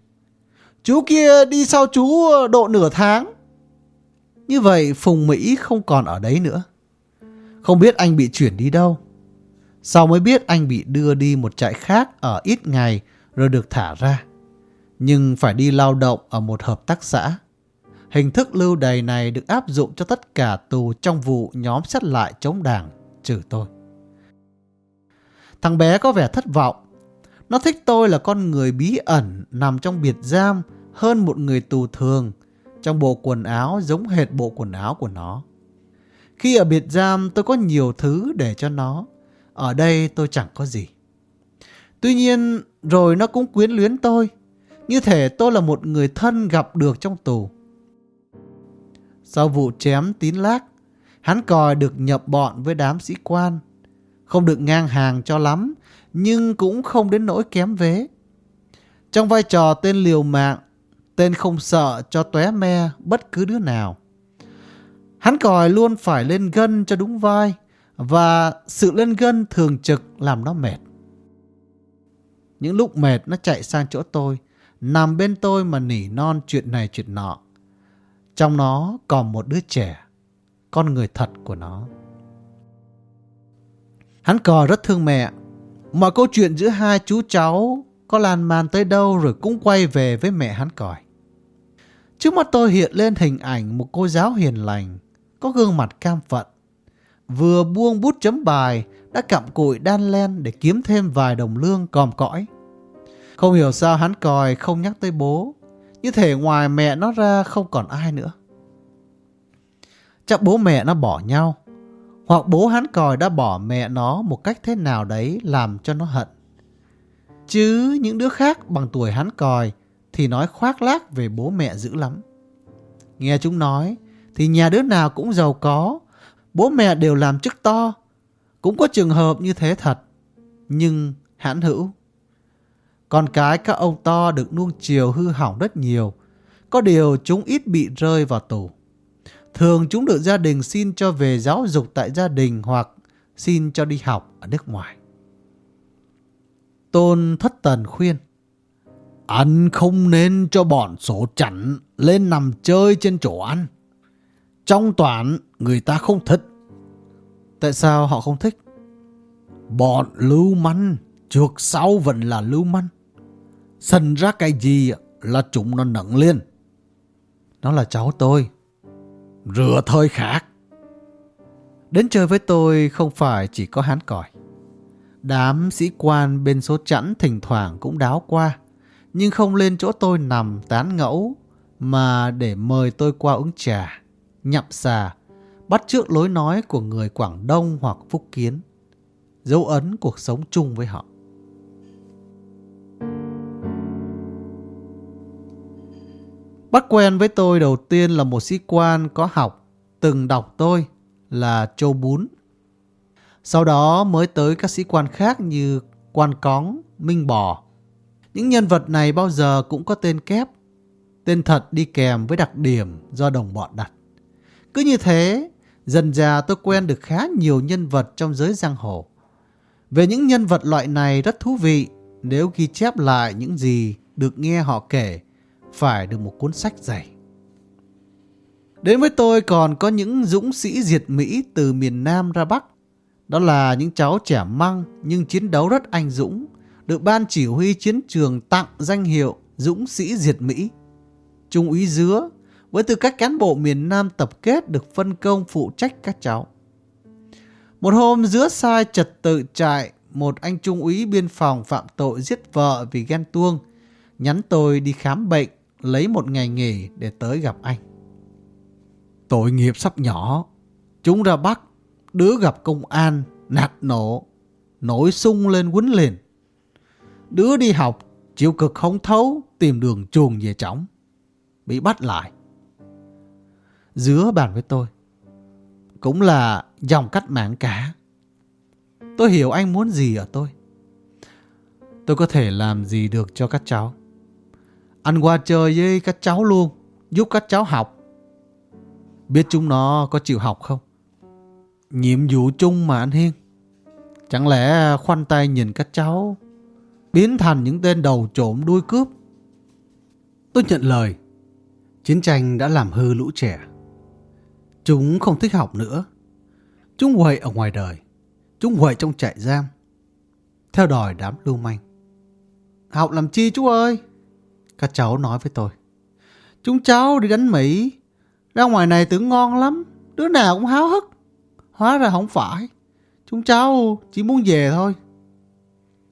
Speaker 1: Chú kia đi sau chú à, độ nửa tháng. Như vậy Phùng Mỹ không còn ở đấy nữa. Không biết anh bị chuyển đi đâu. Sau mới biết anh bị đưa đi một trại khác ở ít ngày rồi được thả ra. Nhưng phải đi lao động ở một hợp tác xã. Hình thức lưu đày này được áp dụng cho tất cả tù trong vụ nhóm xét lại chống đảng, trừ tôi. Thằng bé có vẻ thất vọng. Nó thích tôi là con người bí ẩn nằm trong biệt giam hơn một người tù thường trong bộ quần áo giống hệt bộ quần áo của nó. Khi ở biệt giam tôi có nhiều thứ để cho nó. Ở đây tôi chẳng có gì. Tuy nhiên rồi nó cũng quyến luyến tôi. Như thể tôi là một người thân gặp được trong tù. Sau vụ chém tín lác, hắn còi được nhập bọn với đám sĩ quan không được ngang hàng cho lắm, nhưng cũng không đến nỗi kém vế. Trong vai trò tên liều mạng, tên không sợ cho tóe me bất cứ đứa nào. Hắn còi luôn phải lên gân cho đúng vai, và sự lên gân thường trực làm nó mệt. Những lúc mệt nó chạy sang chỗ tôi, nằm bên tôi mà nỉ non chuyện này chuyện nọ. Trong nó còn một đứa trẻ, con người thật của nó. Hắn cò rất thương mẹ. Mọi câu chuyện giữa hai chú cháu có lan man tới đâu rồi cũng quay về với mẹ hắn còi. Trước mắt tôi hiện lên hình ảnh một cô giáo hiền lành, có gương mặt cam phận. Vừa buông bút chấm bài, đã cặm cụi đan len để kiếm thêm vài đồng lương còm cõi. Không hiểu sao hắn còi không nhắc tới bố, như thể ngoài mẹ nó ra không còn ai nữa. Chắc bố mẹ nó bỏ nhau, hoặc bố hắn còi đã bỏ mẹ nó một cách thế nào đấy làm cho nó hận. Chứ những đứa khác bằng tuổi hắn còi thì nói khoác lác về bố mẹ dữ lắm. Nghe chúng nói thì nhà đứa nào cũng giàu có, bố mẹ đều làm chức to. Cũng có trường hợp như thế thật, nhưng hãn hữu. Con cái các ông to được nuông chiều hư hỏng rất nhiều, có điều chúng ít bị rơi vào tù. Thường chúng được gia đình xin cho về giáo dục tại gia đình hoặc xin cho đi học ở nước ngoài. Tôn thất tần khuyên. Anh không nên cho bọn số chảnh lên nằm chơi trên chỗ ăn. Trong toán người ta không thích. Tại sao họ không thích? Bọn lưu manh, trước sau vẫn là lưu manh. Sân ra cái gì là chúng nó nặng lên. Nó là cháu tôi. Rửa thời khác. Đến chơi với tôi không phải chỉ có hán còi. Đám sĩ quan bên số chẵn thỉnh thoảng cũng đáo qua, nhưng không lên chỗ tôi nằm tán ngẫu, mà để mời tôi qua uống trà, nhậm xà, bắt chước lối nói của người Quảng Đông hoặc Phúc Kiến, dấu ấn cuộc sống chung với họ. Bắt quen với tôi đầu tiên là một sĩ quan có học, từng đọc tôi là Châu Bún. Sau đó mới tới các sĩ quan khác như Quan Cóng, Minh Bò. Những nhân vật này bao giờ cũng có tên kép, tên thật đi kèm với đặc điểm do đồng bọn đặt. Cứ như thế, dần dà tôi quen được khá nhiều nhân vật trong giới giang hồ. Về những nhân vật loại này rất thú vị nếu ghi chép lại những gì được nghe họ kể phải được một cuốn sách dày. Đến với tôi còn có những dũng sĩ diệt Mỹ từ miền Nam ra Bắc. Đó là những cháu trẻ măng nhưng chiến đấu rất anh dũng, được ban chỉ huy chiến trường tặng danh hiệu dũng sĩ diệt Mỹ. Trung úy Dứa với tư cách cán bộ miền Nam tập kết được phân công phụ trách các cháu. Một hôm Dứa sai trật tự trại một anh trung úy biên phòng phạm tội giết vợ vì ghen tuông, nhắn tôi đi khám bệnh, lấy một ngày nghỉ để tới gặp anh. Tội nghiệp sắp nhỏ, chúng ra bắt, đứa gặp công an, nạt nổ, nổi sung lên quấn liền Đứa đi học, chịu cực không thấu, tìm đường chuồng về chóng. Bị bắt lại. Dứa bàn với tôi. Cũng là dòng cách mạng cả. Tôi hiểu anh muốn gì ở tôi. Tôi có thể làm gì được cho các cháu. Anh qua chơi với các cháu luôn, giúp các cháu học. Biết chúng nó có chịu học không? Nhiệm vụ chung mà anh Hiên. Chẳng lẽ khoanh tay nhìn các cháu biến thành những tên đầu trộm đuôi cướp? Tôi nhận lời. Chiến tranh đã làm hư lũ trẻ. Chúng không thích học nữa. Chúng quậy ở ngoài đời. Chúng quậy trong trại giam. Theo đòi đám lưu manh. Học làm chi chú ơi? Các cháu nói với tôi. Chúng cháu đi đánh Mỹ. Ra ngoài này tưởng ngon lắm. Đứa nào cũng háo hức. Hóa ra không phải. Chúng cháu chỉ muốn về thôi.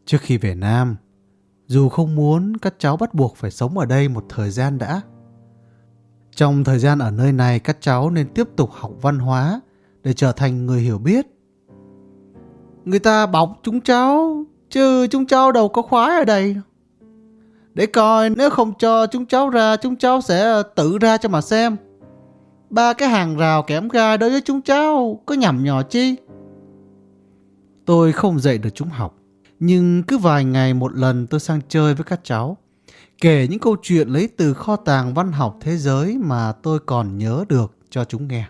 Speaker 1: Trước khi về Nam, dù không muốn, các cháu bắt buộc phải sống ở đây một thời gian đã. Trong thời gian ở nơi này, các cháu nên tiếp tục học văn hóa để trở thành người hiểu biết. Người ta bọc chúng cháu, chứ chúng cháu đâu có khoái ở đây. Để coi nếu không cho chúng cháu ra, chúng cháu sẽ tự ra cho mà xem. Ba cái hàng rào kém gai đối với chúng cháu có nhầm nhỏ chi? Tôi không dạy được chúng học. Nhưng cứ vài ngày một lần tôi sang chơi với các cháu. Kể những câu chuyện lấy từ kho tàng văn học thế giới mà tôi còn nhớ được cho chúng nghe.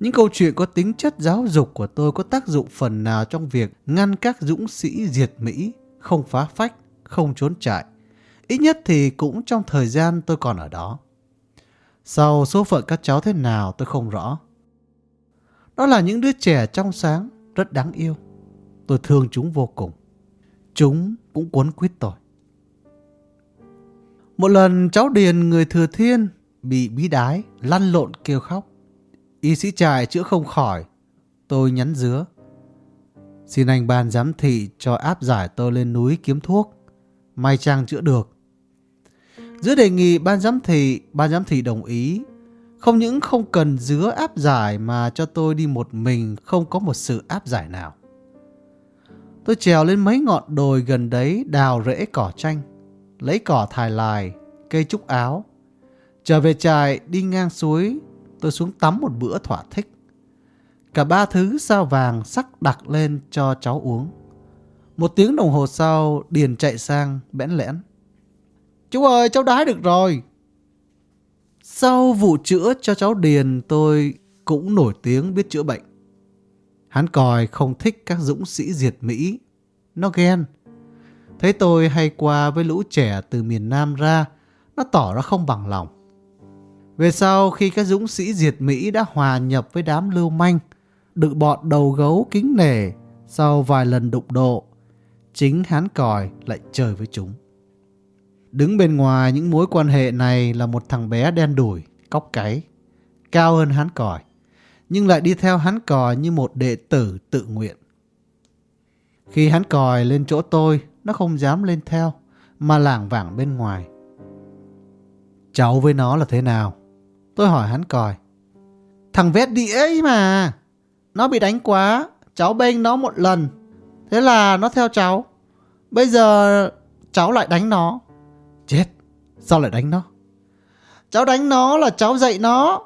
Speaker 1: Những câu chuyện có tính chất giáo dục của tôi có tác dụng phần nào trong việc ngăn các dũng sĩ diệt Mỹ, không phá phách, không trốn chạy. Ít nhất thì cũng trong thời gian tôi còn ở đó. Sau số phận các cháu thế nào tôi không rõ. Đó là những đứa trẻ trong sáng, rất đáng yêu. Tôi thương chúng vô cùng. Chúng cũng cuốn quýt tôi. Một lần cháu Điền người thừa thiên bị bí đái, lăn lộn kêu khóc. Y sĩ trại chữa không khỏi. Tôi nhắn dứa. Xin anh ban giám thị cho áp giải tôi lên núi kiếm thuốc. May chăng chữa được. Dứa đề nghị ban giám thị, ban giám thị đồng ý. Không những không cần dứa áp giải mà cho tôi đi một mình không có một sự áp giải nào. Tôi trèo lên mấy ngọn đồi gần đấy đào rễ cỏ chanh, lấy cỏ thải lài, cây trúc áo. Trở về trại đi ngang suối, tôi xuống tắm một bữa thỏa thích. Cả ba thứ sao vàng sắc đặc lên cho cháu uống. Một tiếng đồng hồ sau, Điền chạy sang, bẽn lẽn. Chú ơi, cháu đái được rồi. Sau vụ chữa cho cháu Điền, tôi cũng nổi tiếng biết chữa bệnh. Hắn còi không thích các dũng sĩ diệt Mỹ. Nó ghen. Thấy tôi hay qua với lũ trẻ từ miền Nam ra, nó tỏ ra không bằng lòng. Về sau khi các dũng sĩ diệt Mỹ đã hòa nhập với đám lưu manh, được bọn đầu gấu kính nể sau vài lần đụng độ, chính hán còi lại chơi với chúng. Đứng bên ngoài những mối quan hệ này là một thằng bé đen đủi, cóc cái, cao hơn hán còi, nhưng lại đi theo hắn còi như một đệ tử tự nguyện. Khi hắn còi lên chỗ tôi, nó không dám lên theo, mà lảng vảng bên ngoài. Cháu với nó là thế nào? Tôi hỏi hắn còi. Thằng vét đĩa ấy mà. Nó bị đánh quá, cháu bênh nó một lần. Thế là nó theo cháu. Bây giờ cháu lại đánh nó. Chết, sao lại đánh nó? Cháu đánh nó là cháu dạy nó.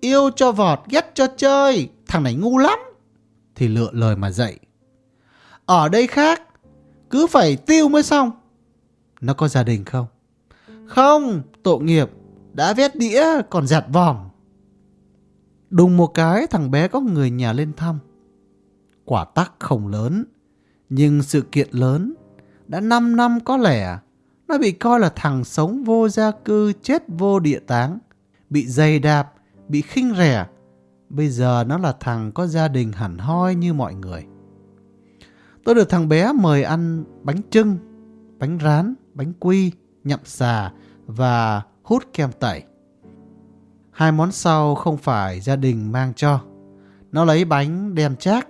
Speaker 1: Yêu cho vọt, ghét cho chơi. Thằng này ngu lắm. Thì lựa lời mà dạy. Ở đây khác, cứ phải tiêu mới xong. Nó có gia đình không? Không, tội nghiệp, đã vét đĩa còn giặt vòm. Đùng một cái thằng bé có người nhà lên thăm. Quả tắc không lớn, nhưng sự kiện lớn. Đã 5 năm có lẽ, nó bị coi là thằng sống vô gia cư chết vô địa táng. Bị dày đạp, bị khinh rẻ. Bây giờ nó là thằng có gia đình hẳn hoi như mọi người. Tôi được thằng bé mời ăn bánh trưng, bánh rán, bánh quy, nhậm xà và hút kem tẩy. Hai món sau không phải gia đình mang cho. Nó lấy bánh đem chác.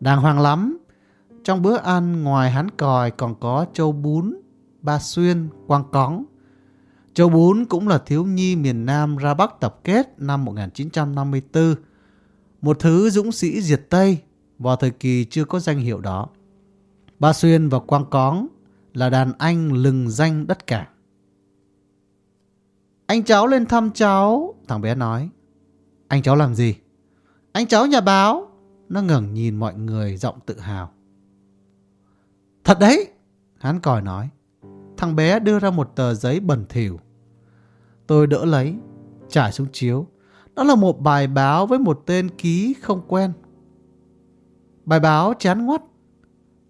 Speaker 1: Đàng hoàng lắm. Trong bữa ăn ngoài hắn còi còn có châu bún, ba xuyên, quang cóng. Châu bún cũng là thiếu nhi miền Nam ra Bắc tập kết năm 1954. Một thứ dũng sĩ diệt Tây vào thời kỳ chưa có danh hiệu đó. Ba Xuyên và Quang Cóng là đàn anh lừng danh đất cả. Anh cháu lên thăm cháu, thằng bé nói. Anh cháu làm gì? Anh cháu nhà báo. Nó ngẩng nhìn mọi người giọng tự hào. Thật đấy, hắn còi nói. Thằng bé đưa ra một tờ giấy bẩn thỉu. Tôi đỡ lấy, trải xuống chiếu. Đó là một bài báo với một tên ký không quen. Bài báo chán ngoắt.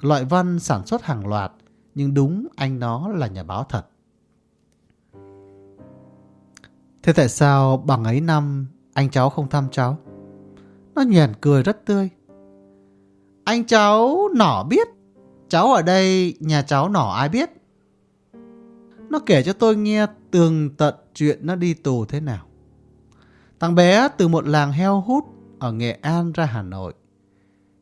Speaker 1: Loại văn sản xuất hàng loạt, nhưng đúng anh nó là nhà báo thật. Thế tại sao bằng ấy năm anh cháu không thăm cháu? Nó nhoẻn cười rất tươi. Anh cháu nỏ biết. Cháu ở đây, nhà cháu nỏ ai biết. Nó kể cho tôi nghe tường tận chuyện nó đi tù thế nào. Thằng bé từ một làng heo hút ở Nghệ An ra Hà Nội.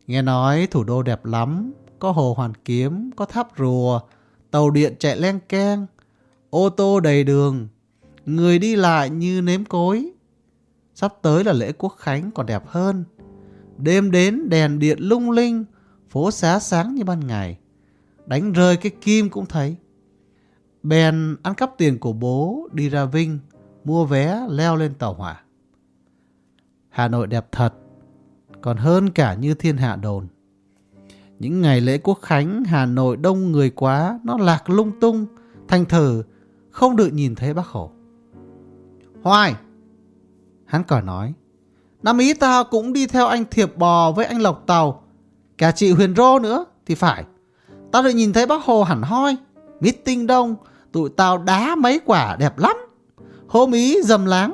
Speaker 1: Nghe nói thủ đô đẹp lắm, có hồ hoàn kiếm, có tháp rùa, tàu điện chạy len keng, ô tô đầy đường, người đi lại như nếm cối. Sắp tới là lễ quốc khánh còn đẹp hơn. Đêm đến đèn điện lung linh, phố xá sáng như ban ngày. Đánh rơi cái kim cũng thấy. Bèn ăn cắp tiền của bố đi ra Vinh, mua vé leo lên tàu hỏa. Hà Nội đẹp thật, còn hơn cả như thiên hạ đồn. Những ngày lễ quốc khánh Hà Nội đông người quá, nó lạc lung tung, thành thử không được nhìn thấy bác Hồ. Hoài! Hắn còi nói, năm ý tao cũng đi theo anh Thiệp Bò với anh Lộc Tàu, cả chị Huyền Rô nữa thì phải. Tao được nhìn thấy bác Hồ hẳn hoi, meeting đông, tụi tao đá mấy quả đẹp lắm. Hôm ý dầm láng.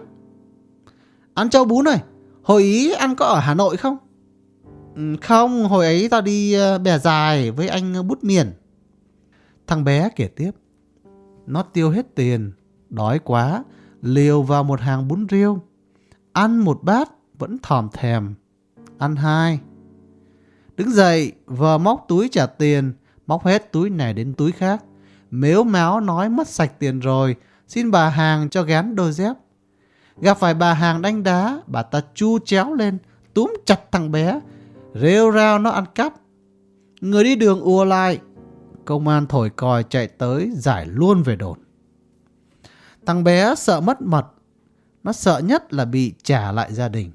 Speaker 1: Ăn châu bún này, hồi ý ăn có ở Hà Nội không? Ừ, không, hồi ấy tao đi ờ, bè dài với anh bút miền. Thằng bé kể tiếp. Nó tiêu hết tiền, đói quá, liều vào một hàng bún riêu. Ăn một bát, vẫn thòm thèm. Ăn hai. Đứng dậy, vờ móc túi trả tiền, móc hết túi này đến túi khác. Mếu máu nói mất sạch tiền rồi, xin bà hàng cho gán đôi dép. Gặp phải bà hàng đánh đá, bà ta chu chéo lên, túm chặt thằng bé, rêu rao nó ăn cắp. Người đi đường ùa lại, công an thổi còi chạy tới giải luôn về đồn. Thằng bé sợ mất mật, nó sợ nhất là bị trả lại gia đình.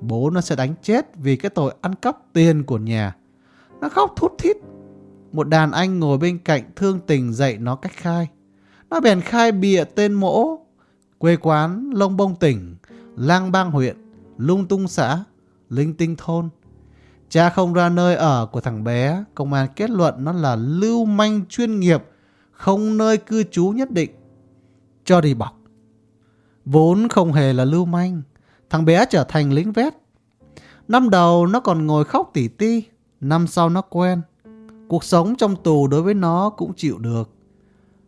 Speaker 1: Bố nó sẽ đánh chết vì cái tội ăn cắp tiền của nhà. Nó khóc thút thít. Một đàn anh ngồi bên cạnh thương tình dạy nó cách khai. Nó bèn khai bịa tên mỗ, quê quán Lông Bông tỉnh, Lang Bang huyện, Lung Tung xã, Linh Tinh thôn. Cha không ra nơi ở của thằng bé, công an kết luận nó là lưu manh chuyên nghiệp, không nơi cư trú nhất định. Cho đi bọc. Vốn không hề là lưu manh, thằng bé trở thành lính vét. Năm đầu nó còn ngồi khóc tỉ ti, năm sau nó quen. Cuộc sống trong tù đối với nó cũng chịu được.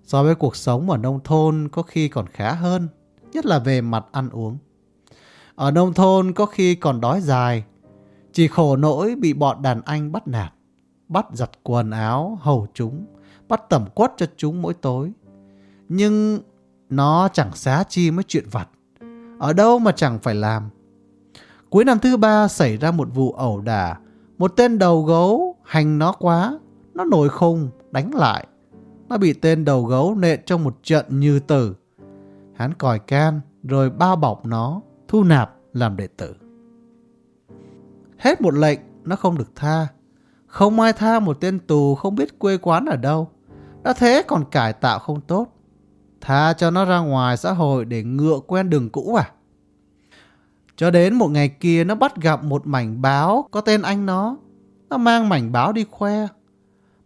Speaker 1: So với cuộc sống ở nông thôn có khi còn khá hơn, nhất là về mặt ăn uống. Ở nông thôn có khi còn đói dài, chỉ khổ nỗi bị bọn đàn anh bắt nạt, bắt giặt quần áo, hầu chúng, bắt tẩm quất cho chúng mỗi tối. Nhưng nó chẳng xá chi mấy chuyện vặt, ở đâu mà chẳng phải làm. Cuối năm thứ ba xảy ra một vụ ẩu đả, một tên đầu gấu hành nó quá, nó nổi khùng, đánh lại. Nó bị tên đầu gấu nện trong một trận như tử. Hắn còi can rồi bao bọc nó, thu nạp làm đệ tử. Hết một lệnh, nó không được tha. Không ai tha một tên tù không biết quê quán ở đâu. Đã thế còn cải tạo không tốt. Tha cho nó ra ngoài xã hội để ngựa quen đường cũ à? Cho đến một ngày kia nó bắt gặp một mảnh báo có tên anh nó. Nó mang mảnh báo đi khoe.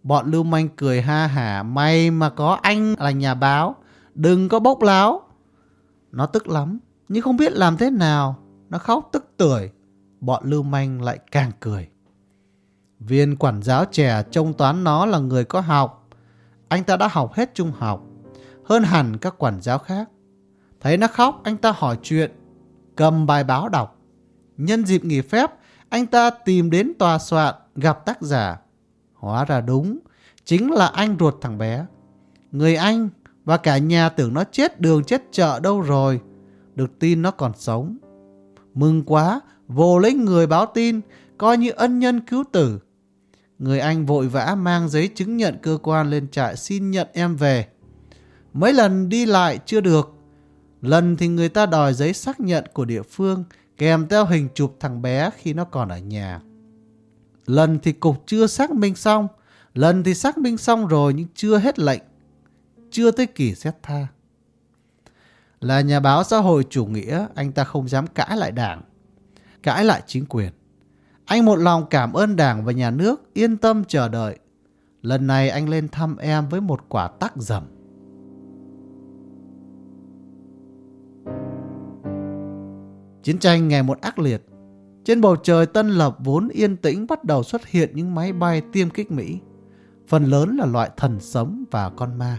Speaker 1: Bọn lưu manh cười ha hả may mà có anh là nhà báo. Đừng có bốc láo. Nó tức lắm nhưng không biết làm thế nào. Nó khóc tức tưởi bọn lưu manh lại càng cười. Viên quản giáo trẻ trông toán nó là người có học. Anh ta đã học hết trung học, hơn hẳn các quản giáo khác. Thấy nó khóc, anh ta hỏi chuyện, cầm bài báo đọc. Nhân dịp nghỉ phép, anh ta tìm đến tòa soạn, gặp tác giả. Hóa ra đúng, chính là anh ruột thằng bé. Người anh và cả nhà tưởng nó chết đường chết chợ đâu rồi. Được tin nó còn sống. Mừng quá, vô lấy người báo tin, coi như ân nhân cứu tử. Người anh vội vã mang giấy chứng nhận cơ quan lên trại xin nhận em về. Mấy lần đi lại chưa được. Lần thì người ta đòi giấy xác nhận của địa phương kèm theo hình chụp thằng bé khi nó còn ở nhà. Lần thì cục chưa xác minh xong, lần thì xác minh xong rồi nhưng chưa hết lệnh, chưa tới kỳ xét tha. Là nhà báo xã hội chủ nghĩa, anh ta không dám cãi lại đảng cãi lại chính quyền. Anh một lòng cảm ơn đảng và nhà nước, yên tâm chờ đợi. Lần này anh lên thăm em với một quả tắc dầm. Chiến tranh ngày một ác liệt. Trên bầu trời Tân Lập vốn yên tĩnh bắt đầu xuất hiện những máy bay tiêm kích Mỹ. Phần lớn là loại thần sống và con ma.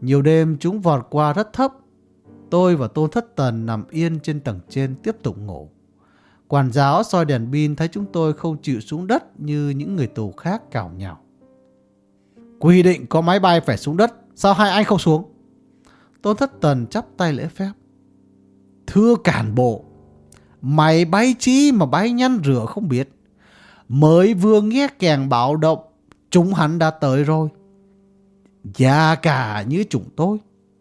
Speaker 1: Nhiều đêm chúng vọt qua rất thấp. Tôi và Tôn Thất Tần nằm yên trên tầng trên tiếp tục ngủ. Quản giáo soi đèn pin thấy chúng tôi không chịu xuống đất như những người tù khác cào nhào. Quy định có máy bay phải xuống đất, sao hai anh không xuống? Tôn Thất Tần chắp tay lễ phép. Thưa cản bộ, mày bay chi mà bay nhanh rửa không biết. Mới vừa nghe kèn báo động, chúng hắn đã tới rồi. Già cả như chúng tôi,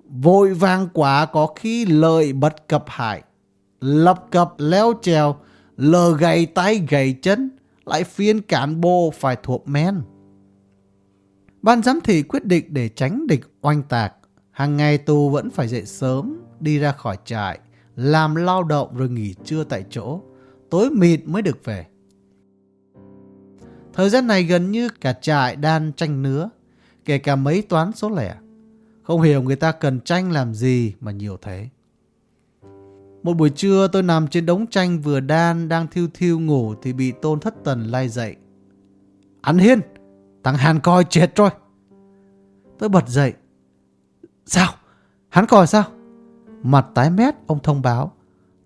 Speaker 1: vội vàng quá có khi lợi bất cập hại, lập cập leo trèo, lờ gầy tay gầy chân, lại phiên cán bộ phải thuộc men. Ban giám thị quyết định để tránh địch oanh tạc, hàng ngày tù vẫn phải dậy sớm, đi ra khỏi trại, làm lao động rồi nghỉ trưa tại chỗ, tối mịt mới được về. Thời gian này gần như cả trại đang tranh nứa, kể cả mấy toán số lẻ. Không hiểu người ta cần tranh làm gì mà nhiều thế. Một buổi trưa tôi nằm trên đống tranh vừa đan đang thiêu thiêu ngủ thì bị tôn thất tần lai dậy. Ăn hiên, thằng Hàn coi chết rồi. Tôi bật dậy. Sao? Hắn coi sao? Mặt tái mét ông thông báo.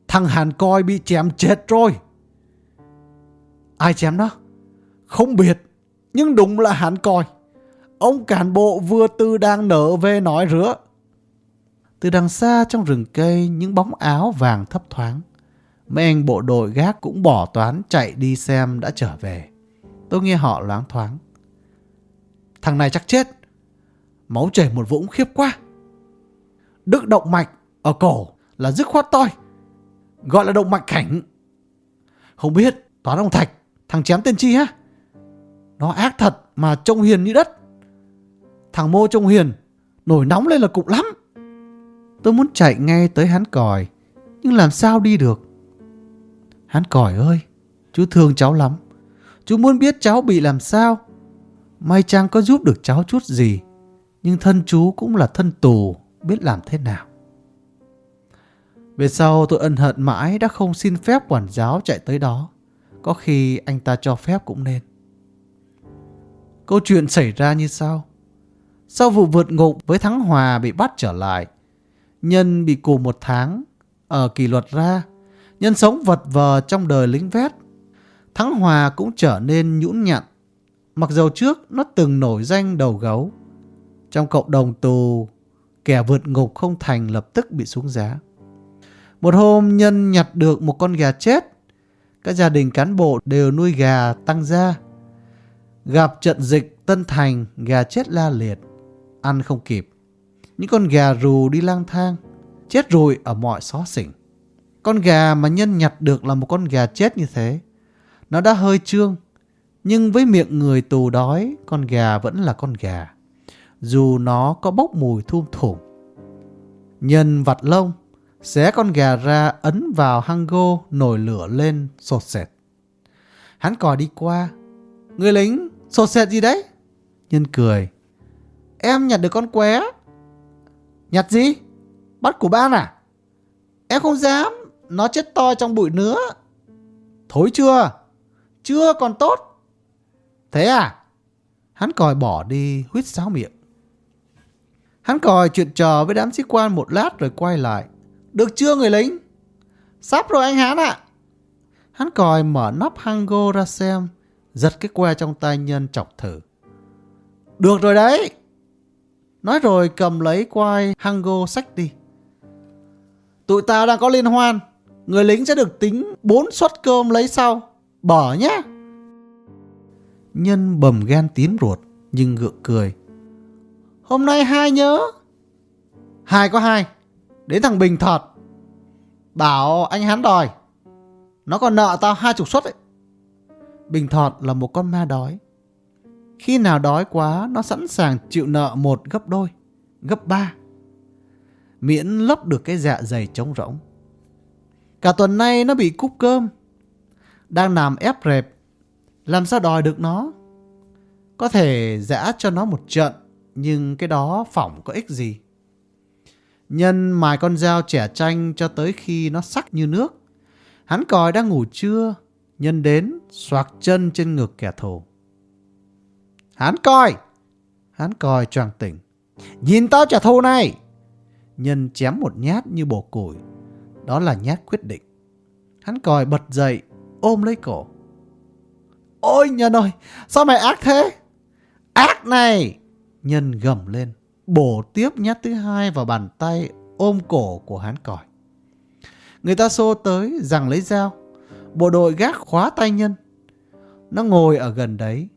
Speaker 1: Thằng Hàn coi bị chém chết rồi. Ai chém nó? Không biết, nhưng đúng là Hàn coi. Ông cán bộ vừa từ đang nở về nói rửa Từ đằng xa trong rừng cây những bóng áo vàng thấp thoáng. Mấy anh bộ đội gác cũng bỏ toán chạy đi xem đã trở về. Tôi nghe họ loáng thoáng. Thằng này chắc chết. Máu chảy một vũng khiếp quá. Đứt động mạch ở cổ là dứt khoát toi. Gọi là động mạch cảnh. Không biết toán ông Thạch thằng chém tên chi á Nó ác thật mà trông hiền như đất. Thằng mô trông hiền nổi nóng lên là cục lắm. Tôi muốn chạy ngay tới hắn còi, nhưng làm sao đi được? Hắn còi ơi, chú thương cháu lắm. Chú muốn biết cháu bị làm sao. May chăng có giúp được cháu chút gì. Nhưng thân chú cũng là thân tù, biết làm thế nào. Về sau tôi ân hận mãi đã không xin phép quản giáo chạy tới đó. Có khi anh ta cho phép cũng nên. Câu chuyện xảy ra như sau. Sau vụ vượt ngục với Thắng Hòa bị bắt trở lại, Nhân bị cù một tháng ở kỷ luật ra, Nhân sống vật vờ trong đời lính vét. Thắng Hòa cũng trở nên nhũn nhặn, mặc dầu trước nó từng nổi danh đầu gấu. Trong cộng đồng tù, kẻ vượt ngục không thành lập tức bị xuống giá. Một hôm Nhân nhặt được một con gà chết. Các gia đình cán bộ đều nuôi gà tăng gia. Gặp trận dịch Tân Thành, gà chết la liệt, ăn không kịp. Những con gà rù đi lang thang, chết rồi ở mọi xó xỉnh. Con gà mà nhân nhặt được là một con gà chết như thế. Nó đã hơi trương, nhưng với miệng người tù đói, con gà vẫn là con gà. Dù nó có bốc mùi thum thủm. Nhân vặt lông, xé con gà ra ấn vào hang gô nổi lửa lên sột sệt. Hắn còi đi qua. Người lính, sột sệt gì đấy? Nhân cười. Em nhặt được con qué. Nhặt gì? Bắt của ban à? Em không dám. Nó chết to trong bụi nữa Thối chưa? Chưa còn tốt. Thế à? Hắn còi bỏ đi huyết sáo miệng. Hắn còi chuyện trò với đám sĩ quan một lát rồi quay lại. Được chưa người lính? Sắp rồi anh Hán ạ. Hắn còi mở nắp hango ra xem, giật cái que trong tay nhân chọc thử. Được rồi đấy. Nói rồi cầm lấy quai hango sách đi. Tụi tao đang có liên hoan. Người lính sẽ được tính 4 suất cơm lấy sau. Bỏ nhé. Nhân bầm gan tím ruột nhưng gượng cười. Hôm nay hai nhớ. Hai có hai. Đến thằng Bình thọt. Bảo anh hắn đòi. Nó còn nợ tao hai chục suất ấy. Bình thọt là một con ma đói. Khi nào đói quá, nó sẵn sàng chịu nợ một gấp đôi, gấp ba. Miễn lấp được cái dạ dày trống rỗng. Cả tuần nay nó bị cúp cơm. Đang nằm ép rẹp. Làm sao đòi được nó? Có thể giã cho nó một trận, nhưng cái đó phỏng có ích gì. Nhân mài con dao trẻ chanh cho tới khi nó sắc như nước. Hắn còi đang ngủ trưa. Nhân đến, xoạc chân trên ngực kẻ thù. Hắn coi! Hắn coi choàng tỉnh. Nhìn tao trả thù này! Nhân chém một nhát như bổ củi. Đó là nhát quyết định. Hắn còi bật dậy, ôm lấy cổ. Ôi Nhân ơi, sao mày ác thế? Ác này! Nhân gầm lên, bổ tiếp nhát thứ hai vào bàn tay ôm cổ của hắn còi. Người ta xô tới, rằng lấy dao. Bộ đội gác khóa tay Nhân. Nó ngồi ở gần đấy,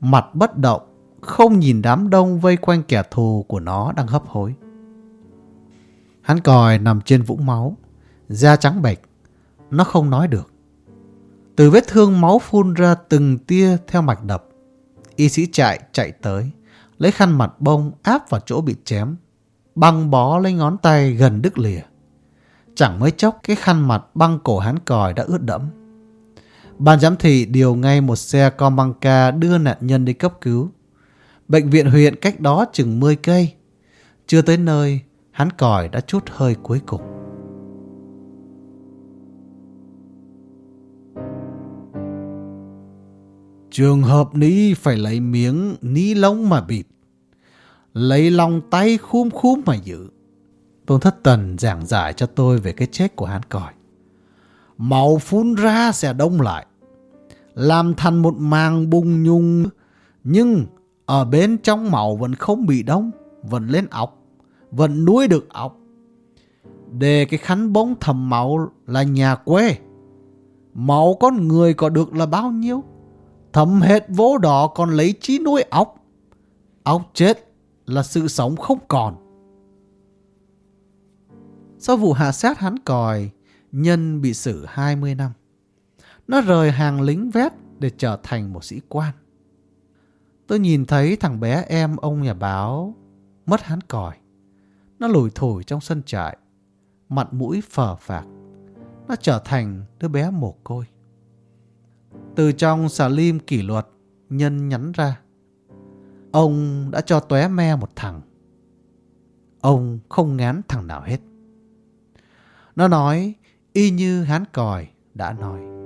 Speaker 1: mặt bất động, không nhìn đám đông vây quanh kẻ thù của nó đang hấp hối. Hắn còi nằm trên vũng máu, da trắng bệch, nó không nói được. Từ vết thương máu phun ra từng tia theo mạch đập. Y sĩ chạy chạy tới, lấy khăn mặt bông áp vào chỗ bị chém, băng bó lấy ngón tay gần đứt lìa. Chẳng mấy chốc cái khăn mặt băng cổ hắn còi đã ướt đẫm. Ban giám thị điều ngay một xe con băng ca đưa nạn nhân đi cấp cứu. Bệnh viện huyện cách đó chừng 10 cây. Chưa tới nơi, hắn còi đã chút hơi cuối cùng. Trường hợp ní phải lấy miếng ní lông mà bịt. Lấy lòng tay khúm khúm mà giữ. Tôn Thất Tần giảng giải cho tôi về cái chết của hắn còi. Màu phun ra sẽ đông lại. Làm thành một màng bung nhung. Nhưng ở bên trong màu vẫn không bị đông. Vẫn lên ọc. Vẫn nuôi được ọc. Để cái khánh bóng thầm máu là nhà quê. Máu con người có được là bao nhiêu? Thấm hết vố đỏ còn lấy trí nuôi ốc, ốc chết là sự sống không còn. Sau vụ hạ sát hắn còi, Nhân bị xử 20 năm. Nó rời hàng lính vét để trở thành một sĩ quan. Tôi nhìn thấy thằng bé em ông nhà báo mất hắn còi. Nó lủi thủi trong sân trại, mặt mũi phờ phạc. Nó trở thành đứa bé mồ côi. Từ trong xà lim kỷ luật, nhân nhắn ra. Ông đã cho tóe me một thằng. Ông không ngán thằng nào hết. Nó nói y như hán còi đã nói.